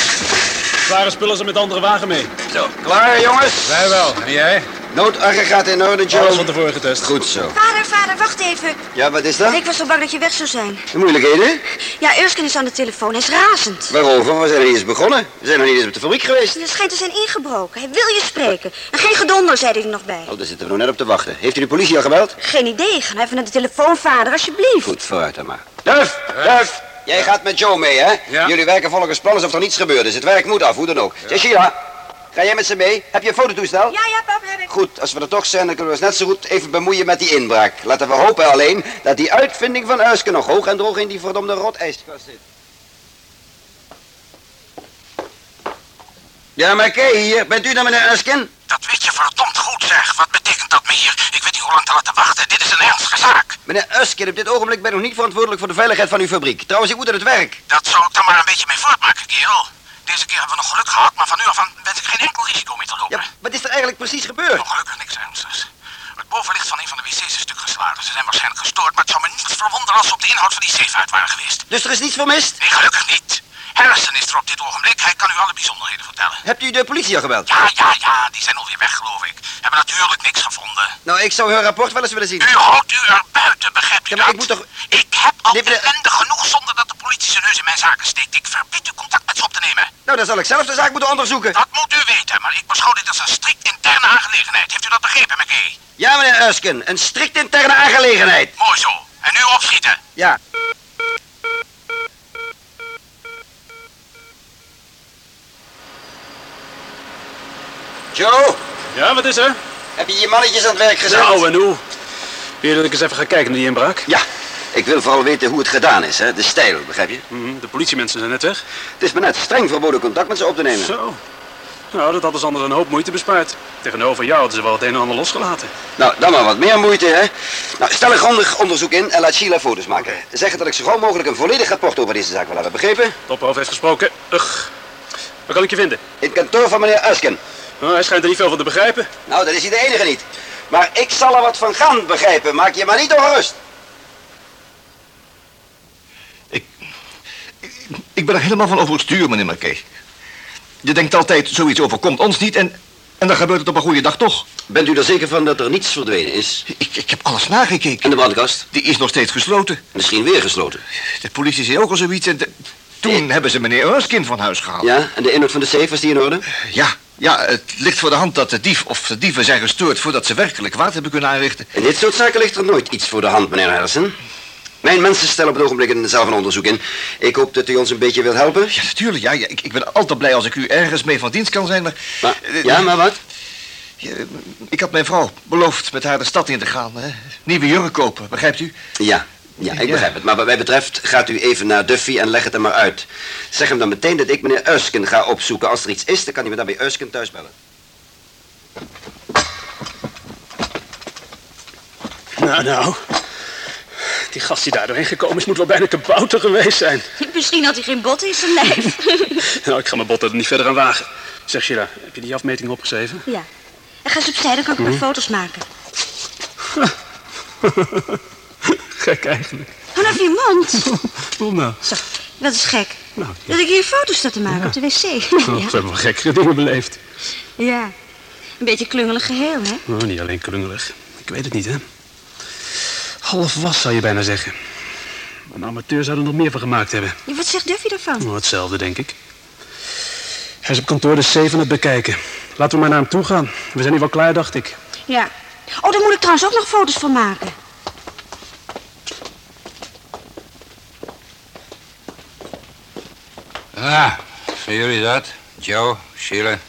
zware spullen ze met andere wagen mee. Zo, klaar jongens? Wij wel. En jij? Noodaggregaat in orde, Alles Joe. van tevoren getest. Goed zo. Vader, vader, wacht even. Ja, wat is dat? Ik was zo bang dat je weg zou zijn. De moeilijkheden? Ja, Erskine is aan de telefoon. Hij is razend. Waarover? We zijn nog niet eens begonnen. We zijn nog niet eens op de fabriek geweest. Er schijnt te zijn ingebroken. Hij wil je spreken. En geen gedonder, zei hij er nog bij. Oh, daar zitten we nog net op te wachten. Heeft u de politie al gebeld? Geen idee. Ga nou even naar de telefoon, vader, alsjeblieft. Goed, vooruit dan maar. Duf, Duf. Jij gaat met Joe mee, hè? Ja. Jullie werken volgens plan alsof er niets gebeurd is. Het werk moet af, hoe dan ook. Ja. Sheila, ga jij met ze mee? Heb je een fototoestel? Ja, ja, pap, heb ik. Goed, als we er toch zijn, dan kunnen we ons net zo goed even bemoeien met die inbraak. Laten we hopen alleen dat die uitvinding van Uiske nog hoog en droog in die verdomde rotijskast zit. Ja, maar kijk hier. Bent u dan meneer Uisken? Dat weet je verdomd goed, zeg. Wat betekent dat meer? Ik weet niet hoe lang te laten wachten. Dit is een ernstige zaak. Meneer Uisken, op dit ogenblik ben ik nog niet verantwoordelijk voor de veiligheid van uw fabriek. Trouwens, ik moet aan het werk. Dat zou ik dan maar een beetje mee voortmaken, kerel. Deze keer hebben we nog geluk gehad, maar van nu af aan wens ik geen enkel risico meer te lopen. Ja, wat is er eigenlijk precies gebeurd? Nog gelukkig niks ernstigs. Het bovenlicht van een van de wc's is stuk geslagen. Ze zijn waarschijnlijk gestoord, maar het zou me niets verwonderen als ze op de inhoud van die safe uit waren geweest. Dus er is niets vermist? Nee, gelukkig niet. Harrison is er op dit ogenblik. Hij kan u alle bijzonderheden vertellen. Hebt u de politie al gebeld? Ja, ja, ja, die zijn alweer weg, geloof ik. Hebben natuurlijk niks gevonden. Nou, ik zou hun rapport wel eens willen zien. U houdt u er buiten, begrijpt u Ja, maar dat? ik moet toch- Ik heb al genoeg zonder dat de politie zijn neus in mijn zaken steekt. Ik verbied u contact met ze op te nemen. Nou, dan zal ik zelf de zaak moeten onderzoeken. Dat moet u weten, maar ik beschouw dit als een strikt interne aangelegenheid. Heeft u dat begrepen, McKay? Ja, meneer Erskine, een strikt interne aangelegenheid. Mooi zo. En nu opschieten. Ja. Joe, Ja, wat is er? heb je je mannetjes aan het werk gezet? Nou, en hoe? Wil je dat ik eens even ga kijken naar die inbraak? Ja, ik wil vooral weten hoe het gedaan is, hè? de stijl, begrijp je? Mhm, De politiemensen zijn net weg. Het is me net streng verboden contact met ze op te nemen. Zo. Nou, dat hadden ze anders een hoop moeite bespaard. Tegenover jou hadden ze wel het een en ander losgelaten. Nou, dan maar wat meer moeite, hè? Nou, stel een grondig onderzoek in en laat Sheila foto's maken. Zeg dat ik zo gauw mogelijk een volledig rapport over deze zaak wil hebben, begrepen? Tophoofd heeft gesproken. Ugh. Waar kan ik je vinden? In het kantoor van meneer Erskine. Nou, hij schijnt er niet veel van te begrijpen. Nou, dat is hij de enige niet. Maar ik zal er wat van gaan begrijpen. Maak je maar niet ongerust. Ik ben er helemaal van over het stuur, meneer Marquet. Je denkt altijd, zoiets overkomt ons niet en, en dan gebeurt het op een goede dag toch. Bent u er zeker van dat er niets verdwenen is? Ik, ik heb alles nagekeken. En de brandkast? Die is nog steeds gesloten. Misschien weer gesloten. De politie zei ook al zoiets en de- toen hebben ze meneer Erskine van huis gehaald. Ja, en de inhoud van de safe, was die in orde? Ja, ja, het ligt voor de hand dat de dief of de dieven zijn gestoord voordat ze werkelijk kwaad hebben kunnen aanrichten. In dit soort zaken ligt er nooit iets voor de hand, meneer Harrison. Mijn mensen stellen op het ogenblik een zelf een onderzoek in. Ik hoop dat u ons een beetje wilt helpen. Ja, natuurlijk, ja. ja ik, ik ben altijd blij als ik u ergens mee van dienst kan zijn, maar... Maar, Eh, ja, maar wat? ik had mijn vrouw beloofd met haar de stad in te gaan. Hè? Nieuwe jurk kopen, begrijpt u? Ja, ja, ik Ja. begrijp het. Maar wat mij betreft gaat u even naar Duffy en leg het hem maar uit. Zeg hem dan meteen dat ik meneer Erskine ga opzoeken. Als er iets is, dan kan hij me dan bij Erskine thuis bellen. Nou, nou. Die gast die daar doorheen gekomen is, moet wel bijna kabouter geweest zijn. Misschien had hij geen bot in zijn lijf. Nou, ik ga mijn botten er niet verder aan wagen. Zeg, Sheila, heb je die afmeting opgeschreven? ja. En ga eens opzij, dan kan ik Mhm. maar foto's maken. Gek eigenlijk. Hou nou even je mond. Waarom nou? Zo, dat is gek. Nou, ja. Dat ik hier foto's sta te maken op de wc. Oh, ja. ze hebben wel gekkere dingen beleefd. ja. Een beetje klungelig geheel, hè? Oh, niet alleen klungelig. Ik weet het niet, hè. Half was, zou je bijna zeggen. Een amateur zou er nog meer van gemaakt hebben. Ja, Wat zegt Duffy daarvan? Nou, hetzelfde, denk ik. Hij is op kantoor de safe aan het bekijken. Laten we maar naar hem toe gaan. We zijn hier wel klaar, dacht ik. Ja. Oh, daar moet ik trouwens ook nog foto's van maken. Ah, zijn jullie dat? Joe, Sheila?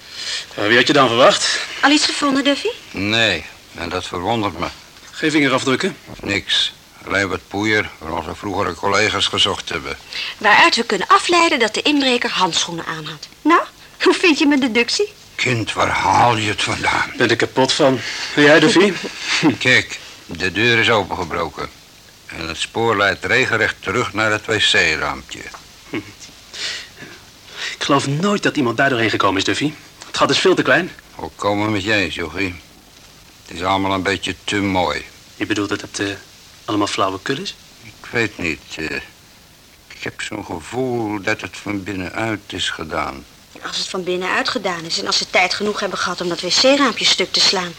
Eh, wie had je dan verwacht? Al iets gevonden, Duffy? Nee, en dat verwondert me. Geen vingerafdrukken. Niks. Alleen wat poeier waar onze vroegere collega's gezocht hebben. Waaruit we kunnen afleiden dat de inbreker handschoenen aan had. Nou, hoe vind je mijn deductie? Kind, waar haal je het vandaan? Ben er kapot van. Jij, Duffy? Kijk, de deur is opengebroken. En het spoor leidt regelrecht terug naar het wc-raampje. Ik geloof nooit dat iemand daar doorheen gekomen is, Duffy. Het gat is veel te klein. Hoe komen we met eens, jochie? Het is allemaal een beetje te mooi. Je bedoelt dat het eh, allemaal flauwekul is? Ik weet niet. eh, ik heb zo'n gevoel dat het van binnenuit is gedaan. Als het van binnenuit gedaan is en als ze tijd genoeg hebben gehad om dat wc-raampje stuk te slaan.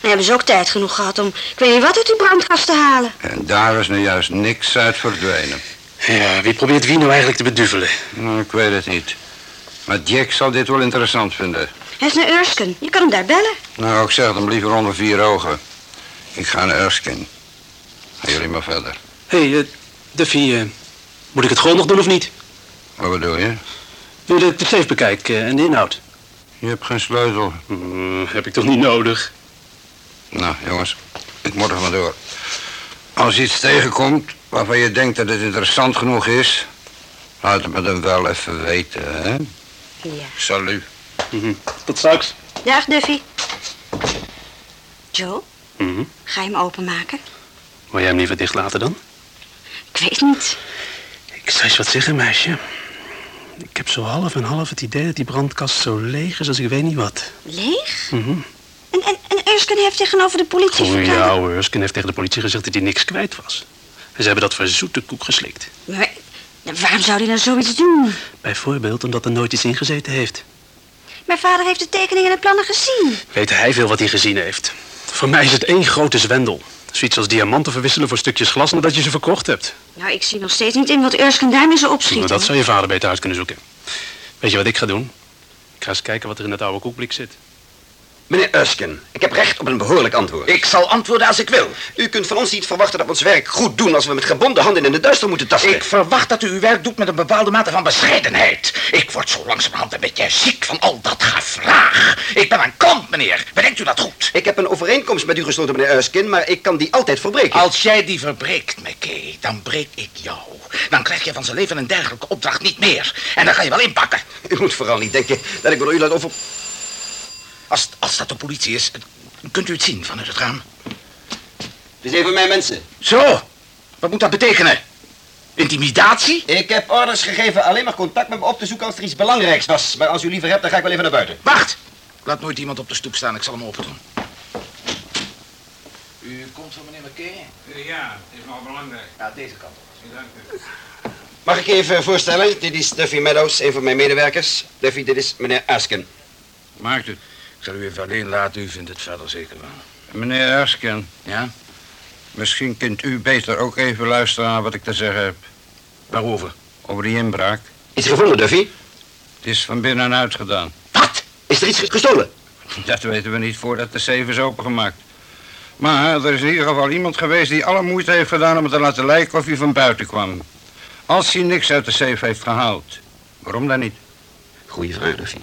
Dan hebben ze ook tijd genoeg gehad om, ik weet niet wat uit die brandkast te halen. En daar is nu juist niks uit verdwenen. Ja, wie probeert wie nou eigenlijk te beduvelen? Nou, ik weet het niet. Maar Jack zal dit wel interessant vinden. Hij is naar Erskine. Je kan hem daar bellen. Nou, ik zeg hem liever onder vier ogen. Ik ga naar Erskine. Gaan jullie maar verder. Hé, hey, eh, Duffy, eh, moet ik het gewoon nog doen of niet? Wat bedoel je? Wil je de safe bekijken eh, en de inhoud? Je hebt geen sleutel. Hmm, heb ik toch niet nodig? Nou, jongens, ik moet er vandoor. Als je iets tegenkomt waarvan je denkt dat het interessant genoeg is... laat het me dan wel even weten, hè? Ja. Salut. Mhm. Tot straks. Dag, Duffy. Joe, Mhm. ga je hem openmaken? Wil jij hem liever dicht laten dan? Ik weet niet. Ik zou eens wat zeggen, meisje. Ik heb zo half en half het idee dat die brandkast zo leeg is als ik weet niet wat. Leeg? Mhm. En, en, en Erskine heeft tegenover de politie Oh verklaard... ja, Erskine heeft tegen de politie gezegd dat hij niks kwijt was. En ze hebben dat voor zoete koek geslikt. Maar En waarom zou hij nou zoiets doen? Bijvoorbeeld omdat er nooit iets ingezeten heeft. Mijn vader heeft de tekeningen en de plannen gezien. Weet hij veel wat hij gezien heeft. Voor mij is het één grote zwendel. Zoiets als diamanten verwisselen voor stukjes glas nadat je ze verkocht hebt. Nou, ik zie nog steeds niet in wat Erskine daarmee zou opschieten. Nou, dat zou je vader beter uit kunnen zoeken. Weet je wat ik ga doen? Ik ga eens kijken wat er in het oude koekblik zit. Meneer Erskine, ik heb recht op een behoorlijk antwoord. Ik zal antwoorden als ik wil. U kunt van ons niet verwachten dat we ons werk goed doen als we met gebonden handen in de duister moeten tasten. Ik verwacht dat u uw werk doet met een bepaalde mate van bescheidenheid. Ik word zo langzamerhand een beetje ziek van al dat gevraag. Ik ben een klant, meneer. Bedenkt u dat goed? Ik heb een overeenkomst met u gesloten, meneer Erskine, maar ik kan die altijd verbreken. Als jij die verbreekt, McKay, dan breek ik jou. Dan krijg je van zijn leven een dergelijke opdracht niet meer. En dan ga je wel inpakken. U moet vooral niet denken dat ik door u laat over... Als, als dat de politie is, kunt u het zien vanuit het raam. Dit is een van mijn mensen. Zo, wat moet dat betekenen? Intimidatie? Ik heb orders gegeven alleen maar contact met me op te zoeken als er iets belangrijks was. Maar als u liever hebt, dan ga ik wel even naar buiten. Wacht! Laat nooit iemand op de stoep staan, ik zal hem open doen. U komt van meneer McKay? Ja, is wel belangrijk. Ja, deze kant op. Dank u. Mag ik je even voorstellen? Dit is Duffy Meadows, een van mijn medewerkers. Duffy, dit is meneer Erskine. Maakt het. Ik zal u even alleen laten, u vindt het verder zeker wel. Meneer Erskine, Ja? misschien kunt u beter ook even luisteren naar wat ik te zeggen heb. Waarover? Over die inbraak. Iets gevonden, Duffy? Het is van binnenuit gedaan. Wat? Is er iets gestolen? Dat weten we niet voordat de safe is opengemaakt. Maar er is in ieder geval iemand geweest die alle moeite heeft gedaan om het te laten lijken of hij van buiten kwam. Als hij niks uit de safe heeft gehaald. Waarom dan niet? Goeie vraag, Duffy.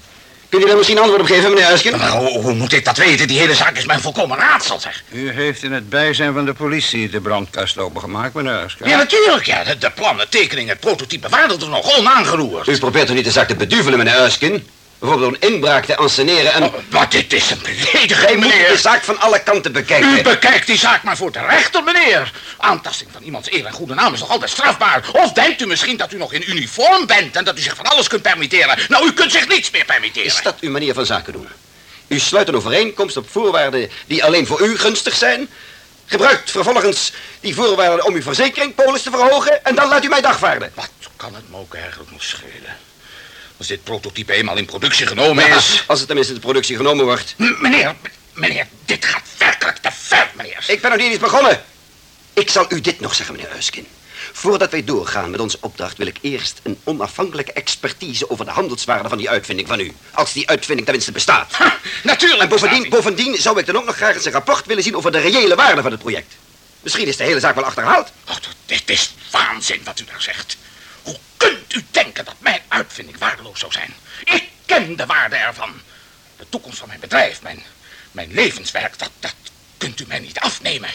Kunt u daar misschien antwoord op geven, meneer Erskine? Maar hoe, hoe moet ik dat weten? Die hele zaak is mijn volkomen raadsel, zeg. U heeft in het bijzijn van de politie de brandkast opengemaakt, meneer Erskine. Ja, natuurlijk, ja. De, de plannen, tekeningen, het prototype waren er nog onaangeroerd. U probeert toch niet de zaak te beduvelen, meneer Erskine? Bijvoorbeeld een inbraak te anseneren en... Oh, maar dit is een belediging, Gij moet meneer. de zaak van alle kanten bekijken. U bekijkt die zaak maar voor de rechter, meneer. Aantasting van iemands eer en goede naam is nog altijd strafbaar. Of denkt u misschien dat u nog in uniform bent en dat u zich van alles kunt permitteren? Nou, u kunt zich niets meer permitteren. Is dat uw manier van zaken doen? U sluit een overeenkomst op voorwaarden die alleen voor u gunstig zijn... gebruikt vervolgens die voorwaarden om uw verzekeringpolis te verhogen... en dan laat u mij dagvaarden. Wat kan het me ook eigenlijk nog schelen? Als dit prototype eenmaal in productie genomen Ja, is... als het tenminste de productie genomen wordt. M- Meneer, meneer, dit gaat werkelijk te ver, meneer. Ik ben nog niet eens begonnen. Ik zal u dit nog zeggen, meneer Euskin. Voordat wij doorgaan met onze opdracht... wil ik eerst een onafhankelijke expertise... over de handelswaarde van die uitvinding van u. Als die uitvinding tenminste bestaat. Ha, natuurlijk. En bovendien, bovendien zou ik dan ook nog graag eens een rapport willen zien... over de reële waarde van het project. Misschien is de hele zaak wel achterhaald. Oh, dit is waanzin wat u daar zegt. Hoe kunt u denken dat mijn uitvinding waardeloos zou zijn? Ik ken de waarde ervan. De toekomst van mijn bedrijf, mijn, mijn levenswerk, dat, dat kunt u mij niet afnemen.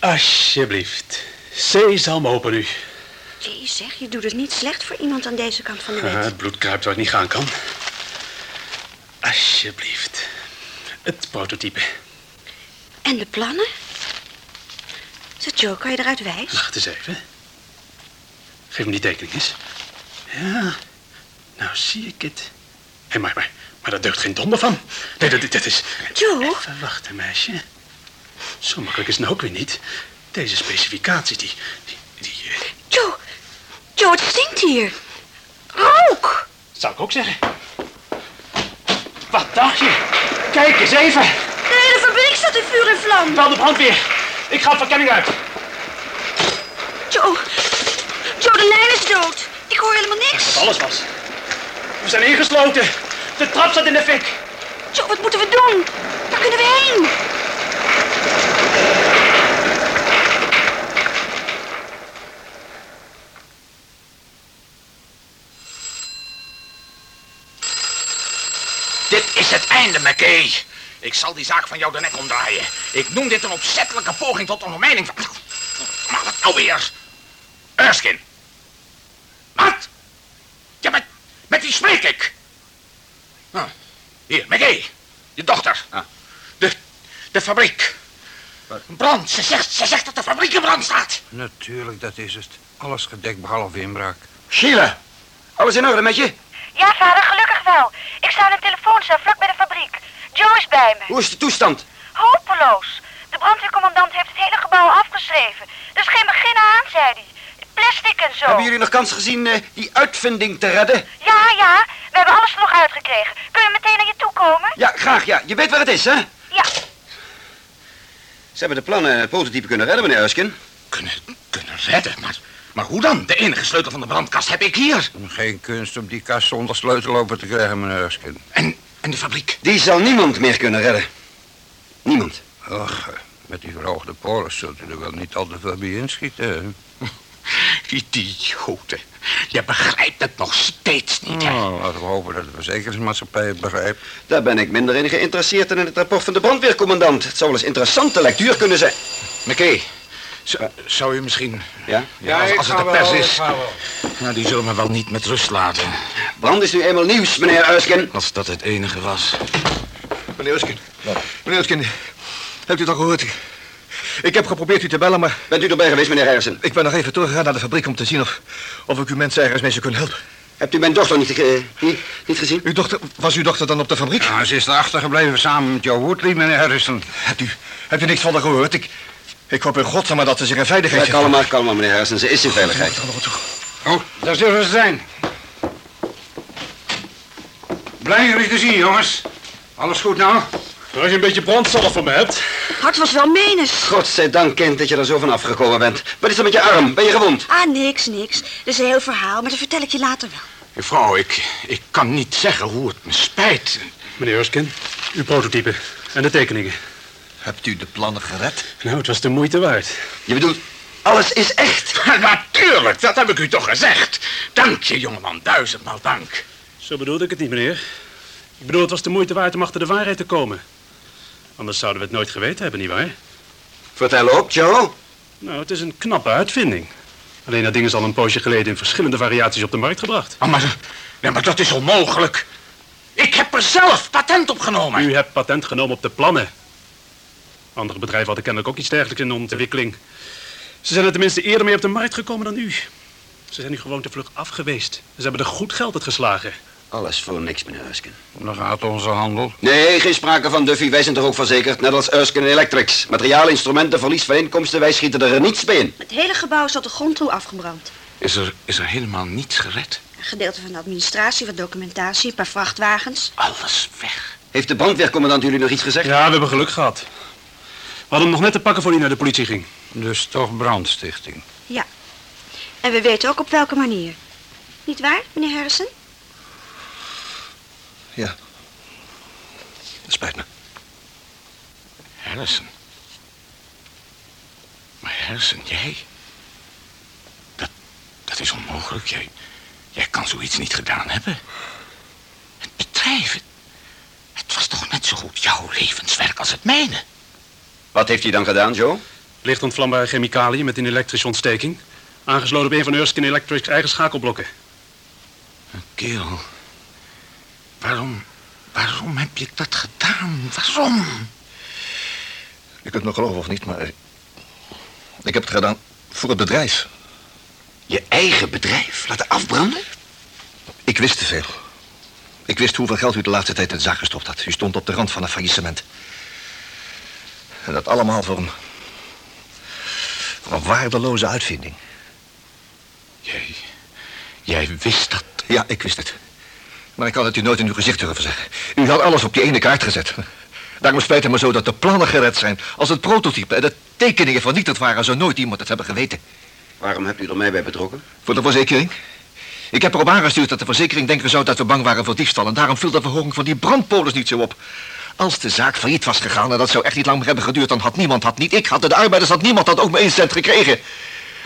Alsjeblieft. Sesam open u. Jee, zeg, je doet het niet slecht voor iemand aan deze kant van de Ah, wet. het bloed kruipt waar het niet gaan kan. Alsjeblieft. Het prototype. En de plannen? Zeg, Joe, kan je eruit wijzen? Wacht eens even. Geef me die tekening eens. Ja, nou zie ik het. Hé, maar, maar, maar daar deugt geen donder van. Nee, dat, dat is... Joe? Even wachten, meisje. Zo makkelijk is het nou ook weer niet. Deze specificaties, die... die, die eh, Joe, Joe, het stinkt hier. Rook! zou ik ook zeggen. Wat dacht je? Kijk eens even. Fabriek staat in vuur en vlam. De brandweer. Ik ga op verkenning uit. Joe, Joe, de lijn is dood. Ik hoor helemaal niks. Dat alles was. We zijn ingesloten. De trap staat in de fik. Joe, wat moeten we doen? Waar kunnen we heen? Dit is het einde, McKay. Ik zal die zaak van jou de nek omdraaien. Ik noem dit een opzettelijke poging tot ondermijning van... Maar wat nou weer? Erskine. Wat? Ja, met, met wie spreek ik? Ah, hier, McKay. Je dochter. Ah. De, de fabriek. Brand. Ze zegt, ze zegt dat de fabriek in brand staat. Natuurlijk, dat is het. Alles gedekt behalve inbraak. Sheila, alles in orde met je? Ja, vader, gelukkig wel. Ik sta in een telefooncel vlak bij de fabriek. Joe is bij me. Hoe is de toestand? Hopeloos. De brandweercommandant heeft het hele gebouw afgeschreven. Er is geen begin aan, zei hij. Plastic en zo. Hebben jullie nog kans gezien eh, die uitvinding te redden? Ja, ja, we hebben alles er nog uitgekregen. Kun je meteen naar je toe komen? Ja, graag, ja. Je weet waar het is, hè? Ja. Ze hebben de plannen en het prototype kunnen redden, meneer Euskin. Kunnen, kunnen redden, maar, maar hoe dan? De enige sleutel van de brandkast heb ik hier. Geen kunst om die kast zonder sleutel open te krijgen, meneer Erskine. En, en de fabriek? Die zal niemand meer kunnen redden. Niemand. Och, met die verhoogde polis zult u er wel niet al te veel bij inschieten. hè? Idioten. Je begrijpt het nog steeds niet, hè? Nou, laten we hopen dat de verzekeringsmaatschappij het begrijpt. Daar ben ik minder in geïnteresseerd dan in het rapport van de brandweercommandant. Het zou wel eens interessante lectuur kunnen zijn. McKay, zou, zou u misschien... Ja? als, als het de pers is... Nou, die zullen me wel niet met rust laten. Brand is nu eenmaal nieuws, meneer Euskin. Als dat het enige was. Meneer Uskin. Meneer Uskin, hebt u het al gehoord? Ik heb geprobeerd u te bellen, maar Bent u erbij geweest, meneer Harrison? ik ben nog even teruggegaan naar de fabriek om te zien of, of ik uw mensen ergens mee zou kunnen helpen. Hebt u mijn dochter niet, ge- niet, niet gezien? Uw dochter, was uw dochter dan op de fabriek? Ja, ze is erachter gebleven samen met Joe Woodley, meneer Harrison. Hebt u, hebt u niks van haar gehoord? Ik, ik hoop in godsnaam dat ze zich in Ja, veiligheid... kalm maar, kalm maar, meneer Harrison. Ze is in veiligheid. Oh, daar zullen ze zijn. Blij jullie te zien, jongens. Alles goed nou? Als je een beetje brandstof voor me hebt. Hart was wel menens. Godzijdank, kind, dat je er zo van afgekomen bent. Wat is er met je arm? Ben je gewond? Ah, niks, niks. Dat is een heel verhaal, maar dat vertel ik je later wel. Mevrouw, ik, ik kan niet zeggen hoe het me spijt. Meneer Uskin, uw prototype en de tekeningen. Hebt u de plannen gered? Nou, het was de moeite waard. Je bedoelt, alles is echt. Natuurlijk, dat heb ik u toch gezegd. Dank je, jongeman. Duizendmaal dank. Zo bedoelde ik het niet, meneer. Ik bedoel, het was de moeite waard om achter de waarheid te komen. Anders zouden we het nooit geweten hebben, nietwaar? Vertel op, Joe. Nou, het is een knappe uitvinding. Alleen dat ding is al een poosje geleden in verschillende variaties op de markt gebracht. Oh, maar, ja, maar dat is onmogelijk. Ik heb er zelf patent op genomen. U hebt patent genomen op de plannen. Andere bedrijven hadden kennelijk ook iets dergelijks in ontwikkeling. Ze zijn er tenminste eerder mee op de markt gekomen dan u. Ze zijn nu gewoon te vlug afgeweest. Ze hebben er goed geld uit geslagen. Alles voor niks, meneer Euskin. Dan gaat onze handel. Nee, geen sprake van Duffy. Wij zijn toch ook verzekerd, net als Euskin Electrics. Materiaal, instrumenten, verlies van inkomsten, wij schieten er niets bij in. Het hele gebouw is tot de grond toe afgebrand. Is er, is er helemaal niets gered? Een gedeelte van de administratie, wat documentatie, een paar vrachtwagens. Alles weg. Heeft de brandweercommandant jullie nog iets gezegd? Ja, we hebben geluk gehad. We hadden hem nog net te pakken voor hij naar de politie ging. Dus toch brandstichting. Ja. En we weten ook op welke manier. Niet waar, meneer Harrison? Ja. Het spijt me. Harrison. Maar Harrison, jij? Dat, dat is onmogelijk. Jij, jij kan zoiets niet gedaan hebben. Het bedrijf, het, het was toch net zo goed jouw levenswerk als het mijne? Wat heeft hij dan gedaan, Joe? Licht ontvlambare chemicaliën met een elektrische ontsteking. Aangesloten op een van Erskine Electric's eigen schakelblokken. Kerel, waarom, waarom heb je dat gedaan? Waarom? Je kunt me geloven of niet, maar... Ik heb het gedaan voor het bedrijf. Je eigen bedrijf laten afbranden? Ik wist te veel. Ik wist hoeveel geld u de laatste tijd in de zaak gestopt had. U stond op de rand van een faillissement. En dat allemaal voor een... voor een waardeloze uitvinding. Jij, jij wist dat. Ja, ik wist het. Maar ik had het u nooit in uw gezicht durven zeggen. U had alles op die ene kaart gezet. Daarom spijt het me zo dat de plannen gered zijn. Als het prototype en de tekeningen vernietigd waren... zou nooit iemand het hebben geweten. Waarom hebt u er mij bij betrokken? Voor de verzekering? Ik heb erop aangestuurd dat de verzekering denken zou dat we bang waren voor diefstal. En daarom viel de verhoging van die brandpolis niet zo op. Als de zaak failliet was gegaan, en dat zou echt niet lang meer hebben geduurd... dan had niemand, had niet ik, had de arbeiders, had niemand had ook maar één cent gekregen.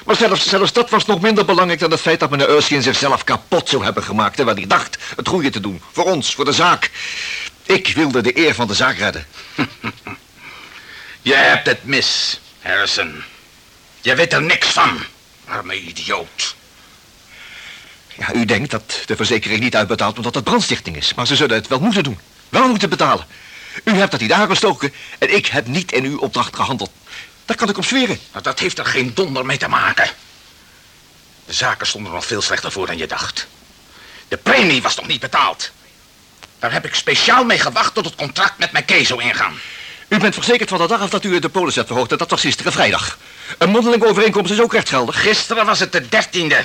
Maar zelfs, zelfs dat was nog minder belangrijk dan het feit dat meneer Erskine zichzelf kapot zou hebben gemaakt... terwijl hij dacht het goede te doen. Voor ons, voor de zaak. Ik wilde de eer van de zaak redden. Je hebt het mis, Harrison. Je weet er niks van, arme idioot. Ja, u denkt dat de verzekering niet uitbetaalt omdat het brandstichting is. Maar ze zullen het wel moeten doen. Wel moeten betalen. U hebt dat niet aangestoken en ik heb niet in uw opdracht gehandeld. Daar kan ik op zweren. Nou, dat heeft er geen donder mee te maken. De zaken stonden nog veel slechter voor dan je dacht. De premie was nog niet betaald. Daar heb ik speciaal mee gewacht tot het contract met McKay zou ingaan. U bent verzekerd van de dag af dat u de polis hebt verhoogd en dat was gisteren vrijdag. Een mondelinge overeenkomst is ook rechtsgeldig. Gisteren was het de dertiende.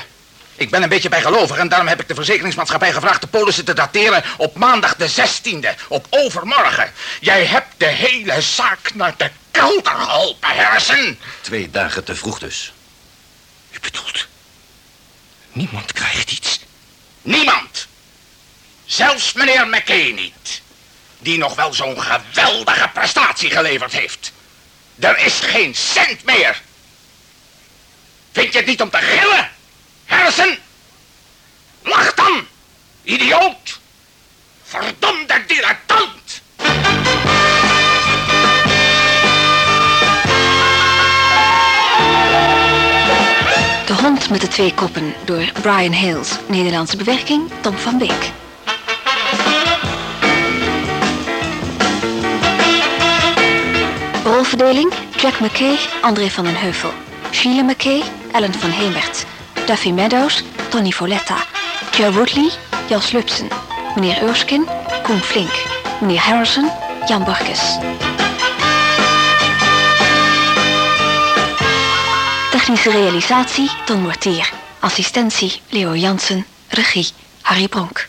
Ik ben een beetje bijgelovig en daarom heb ik de verzekeringsmaatschappij gevraagd de polissen te dateren op maandag de 16e, op overmorgen. Jij hebt de hele zaak naar de kelder geholpen, Harrison. Twee dagen te vroeg dus. U bedoelt, niemand krijgt iets. Niemand. Zelfs meneer McKay niet. Die nog wel zo'n geweldige prestatie geleverd heeft. Er is geen cent meer. Vind je het niet om te gillen? Harrison? Lach dan, idioot. Verdomde dilettant. De hond met de twee koppen door Brian Hales. Nederlandse bewerking Tom van Beek. Rolverdeling Jack McKay, André van den Heuvel. Sheila McKay, Ellen van Hemert. Duffy Meadows, Tony Foletta. Joe Woodley, Jos Lupsen. Meneer Eurskin, Koen Flink. Meneer Harrison, Jan Borkes. Technische realisatie Ton Mortier. Assistentie Leo Jansen. Regie Harry Bronk.